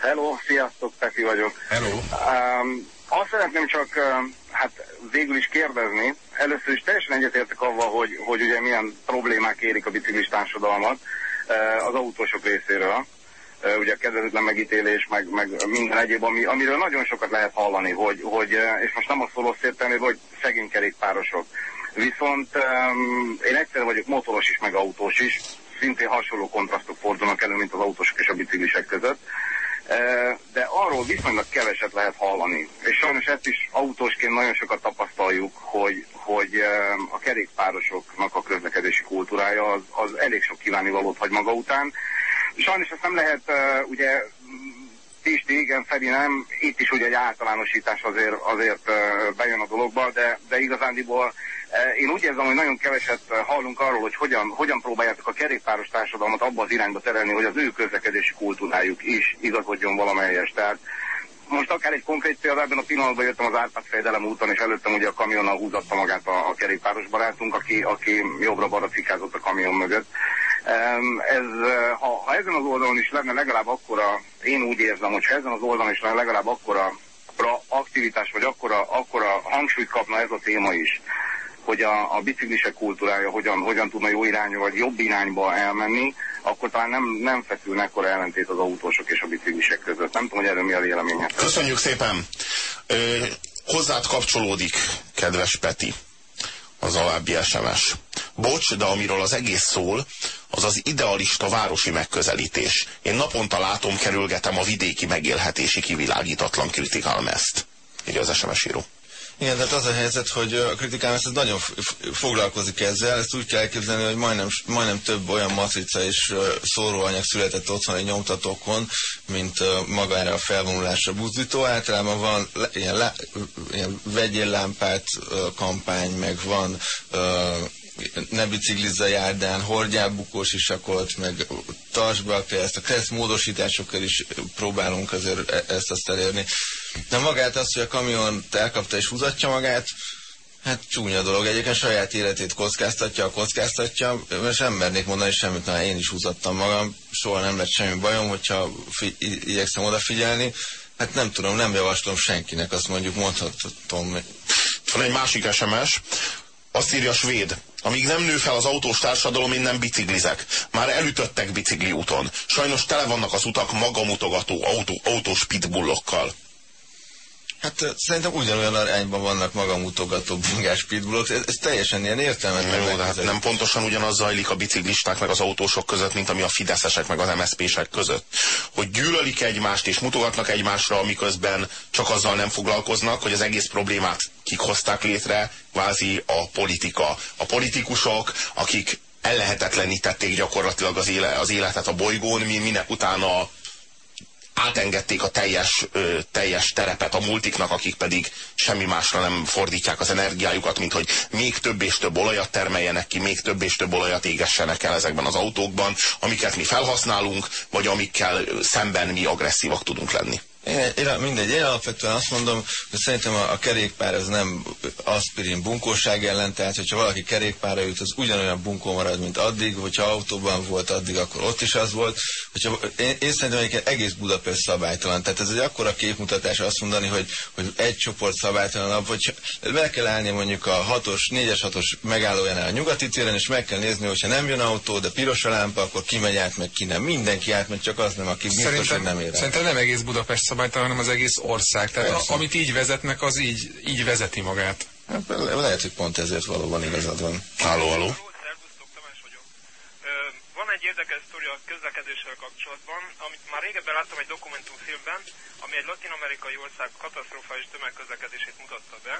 Hello, sziasztok, Peti vagyok. Hello. Um, azt szeretném csak um, hát végül is kérdezni. Először is teljesen egyetértek avval, hogy, hogy ugye milyen problémák érik a biciklis társadalmat. az autósok részéről. Ugye a kedvezőtlen megítélés, meg, meg minden egyéb, ami, amiről nagyon sokat lehet hallani, hogy, hogy és most nem a szóló értelmű, hogy szegény kerékpárosok. Viszont um, én egyszerűen vagyok motoros is, meg autós is, szintén hasonló kontrasztok fordulnak elő, mint az autósok és a biciklisek között de arról viszonylag keveset lehet hallani. És sajnos ezt is autósként nagyon sokat tapasztaljuk, hogy, hogy a kerékpárosoknak a közlekedési kultúrája az, az elég sok kívánivalót hagy maga után. Sajnos ezt nem lehet ugye Pisti, igen, Feri nem, itt is ugye egy általánosítás azért, azért bejön a dologba, de, de igazándiból én úgy érzem, hogy nagyon keveset eh, hallunk arról, hogy hogyan, hogyan próbáljátok a kerékpáros társadalmat abba az irányba terelni, hogy az ő közlekedési kultúrájuk is igazodjon valamelyes. Tehát most akár egy konkrét példa, ebben a pillanatban jöttem az Árpád fejdelem úton, és előttem ugye a kamionnal húzatta magát a, a kerékpáros barátunk, aki, aki jobbra-balra fikázott a kamion mögött. Ez, eh, ha, ha ezen az oldalon is lenne legalább akkora, én úgy érzem, hogy ha ezen az oldalon is lenne legalább akkora aktivitás, vagy akkora, akkora hangsúlyt kapna ez a téma is, hogy a, a biciklisek kultúrája hogyan, hogyan tudna jó irányba vagy jobb irányba elmenni, akkor talán nem, nem feszül ekkora ellentét az autósok és a biciklisek között. Nem tudom, hogy erről mi a véleménye. Köszönjük szépen! Ö, hozzád kapcsolódik, kedves Peti, az alábbi SMS. Bocs, de amiről az egész szól, az az idealista városi megközelítés. Én naponta látom, kerülgetem a vidéki megélhetési kivilágítatlan kritikálmezt. Írja az SMS író. Igen, tehát az a helyzet, hogy a kritikám ezt nagyon foglalkozik ezzel, ezt úgy kell elképzelni, hogy majdnem, majdnem több olyan matrica és szóróanyag született otthoni nyomtatókon, mint magára a felvonulásra buzdító. Általában van ilyen, ilyen vegyél lámpát kampány, meg van ne biciklizza járdán, hordjál bukós isakot, meg tartsd be a kereszt. A kereszt módosításokkal is próbálunk azért e- ezt azt elérni. De magát azt, hogy a kamion elkapta és húzatja magát, Hát csúnya dolog. Egyébként saját életét kockáztatja, kockáztatja, és nem mernék mondani semmit, mert én is húzattam magam, soha nem lett semmi bajom, hogyha igyekszem odafigyelni. Hát nem tudom, nem javaslom senkinek, azt mondjuk mondhatom. Van egy másik SMS, azt írja a svéd, amíg nem nő fel az autós társadalom, én nem biciklizek. Már elütöttek bicikli úton. Sajnos tele vannak az utak magamutogató autó, autós pitbullokkal. Hát szerintem ugyanolyan arányban vannak magamutogató bringás pitbullok, ez, ez teljesen ilyen értelmetlen. Jó, de hát nem pontosan ugyanaz zajlik a biciklisták meg az autósok között, mint ami a fideszesek meg az MSZP-sek között. Hogy gyűlölik egymást és mutogatnak egymásra, miközben csak azzal nem foglalkoznak, hogy az egész problémát kik hozták létre, vázi a politika. A politikusok, akik ellehetetlenítették gyakorlatilag az, éle, az életet a bolygón, minek utána átengedték a teljes, ö, teljes terepet a multiknak, akik pedig semmi másra nem fordítják az energiájukat, mint hogy még több és több olajat termeljenek ki, még több és több olajat égessenek el ezekben az autókban, amiket mi felhasználunk, vagy amikkel szemben mi agresszívak tudunk lenni. Én, én, mindegy, én alapvetően azt mondom, hogy szerintem a, a kerékpár az nem aspirin bunkóság ellen, tehát hogyha valaki kerékpárra jut, az ugyanolyan bunkó marad, mint addig, hogyha autóban volt addig, akkor ott is az volt. Hogyha, én, én szerintem egyébként egész Budapest szabálytalan, tehát ez egy akkora képmutatás azt mondani, hogy, hogy egy csoport szabálytalanabb, vagy be kell állni mondjuk a 6-os, 4-es, 6-os megállójánál a nyugati téren, és meg kell nézni, hogyha nem jön autó, de piros a lámpa, akkor ki megy át, meg ki nem. Mindenki át, mert csak az nem, aki biztos, hogy nem ér. Szerintem nem egész Budapest szabálytalan, hanem az egész ország. Tehát a, amit így vezetnek, az így, így vezeti magát. Hát, lehet, hogy pont ezért valóban igazad van. Háló, háló. Van egy érdekes sztori a közlekedéssel kapcsolatban, amit már régebben láttam egy dokumentumfilmben, ami egy latin-amerikai ország katasztrofális tömegközlekedését mutatta be.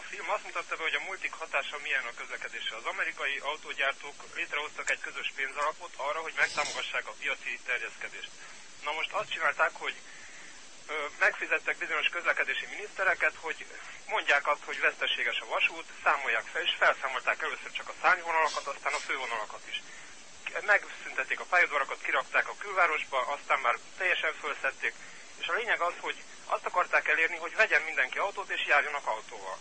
A film azt mutatta be, hogy a multik hatása milyen a közlekedésre. Az amerikai autógyártók létrehoztak egy közös pénzalapot arra, hogy megtámogassák a piaci terjeszkedést. Na most azt csinálták, hogy megfizettek bizonyos közlekedési minisztereket, hogy mondják azt, hogy veszteséges a vasút, számolják fel, és felszámolták először csak a szárnyvonalakat, aztán a fővonalakat is. Megszüntették a pályaudvarakat, kirakták a külvárosba, aztán már teljesen felszették, és a lényeg az, hogy azt akarták elérni, hogy vegyen mindenki autót, és járjanak autóval.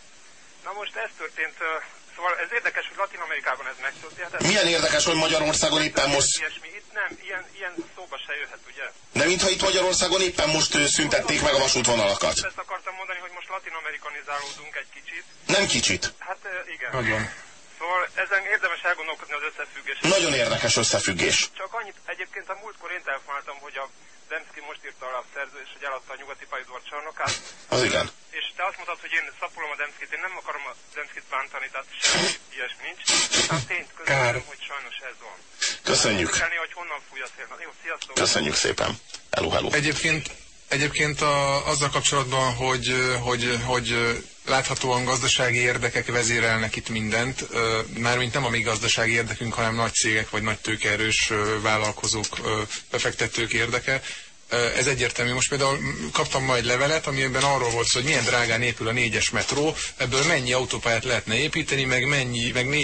Na most ez történt Szóval ez érdekes, hogy Latin Amerikában ez megtörténhet. Milyen érdekes, hogy Magyarországon éppen most... Ilyesmi. Itt nem, ilyen, ilyen szóba se jöhet, ugye? De mintha itt Magyarországon éppen most szüntették meg a vasútvonalakat. Ezt akartam mondani, hogy most latin amerikanizálódunk egy kicsit. Nem kicsit. Hát igen. Nagyon. Szóval ezen érdemes elgondolkodni az összefüggés. Nagyon érdekes összefüggés. Csak annyit amikor én telefonáltam, hogy a Demszki most írta alá a szerződés, hogy eladta a nyugati pályaudvar csarnokát. Az igen. És te azt mondtad, hogy én szapolom a Demszkit, én nem akarom a Demszkit bántani, tehát semmi ilyesmi nincs. Tehát tényt közölöm, hogy sajnos ez van. Köszönjük. Köszönjük. hogy honnan fúj a szél. Jó, sziasztok. Köszönjük szépen. Hello, hello. Egyébként Egyébként a, azzal kapcsolatban, hogy, hogy, hogy láthatóan gazdasági érdekek vezérelnek itt mindent, mármint nem a mi gazdasági érdekünk, hanem nagy cégek vagy nagy tőkerős vállalkozók, befektetők érdeke. Ez egyértelmű. Most például kaptam majd levelet, amiben arról volt szó, hogy milyen drágán épül a négyes metró, ebből mennyi autópályát lehetne építeni, meg mennyi, meg négy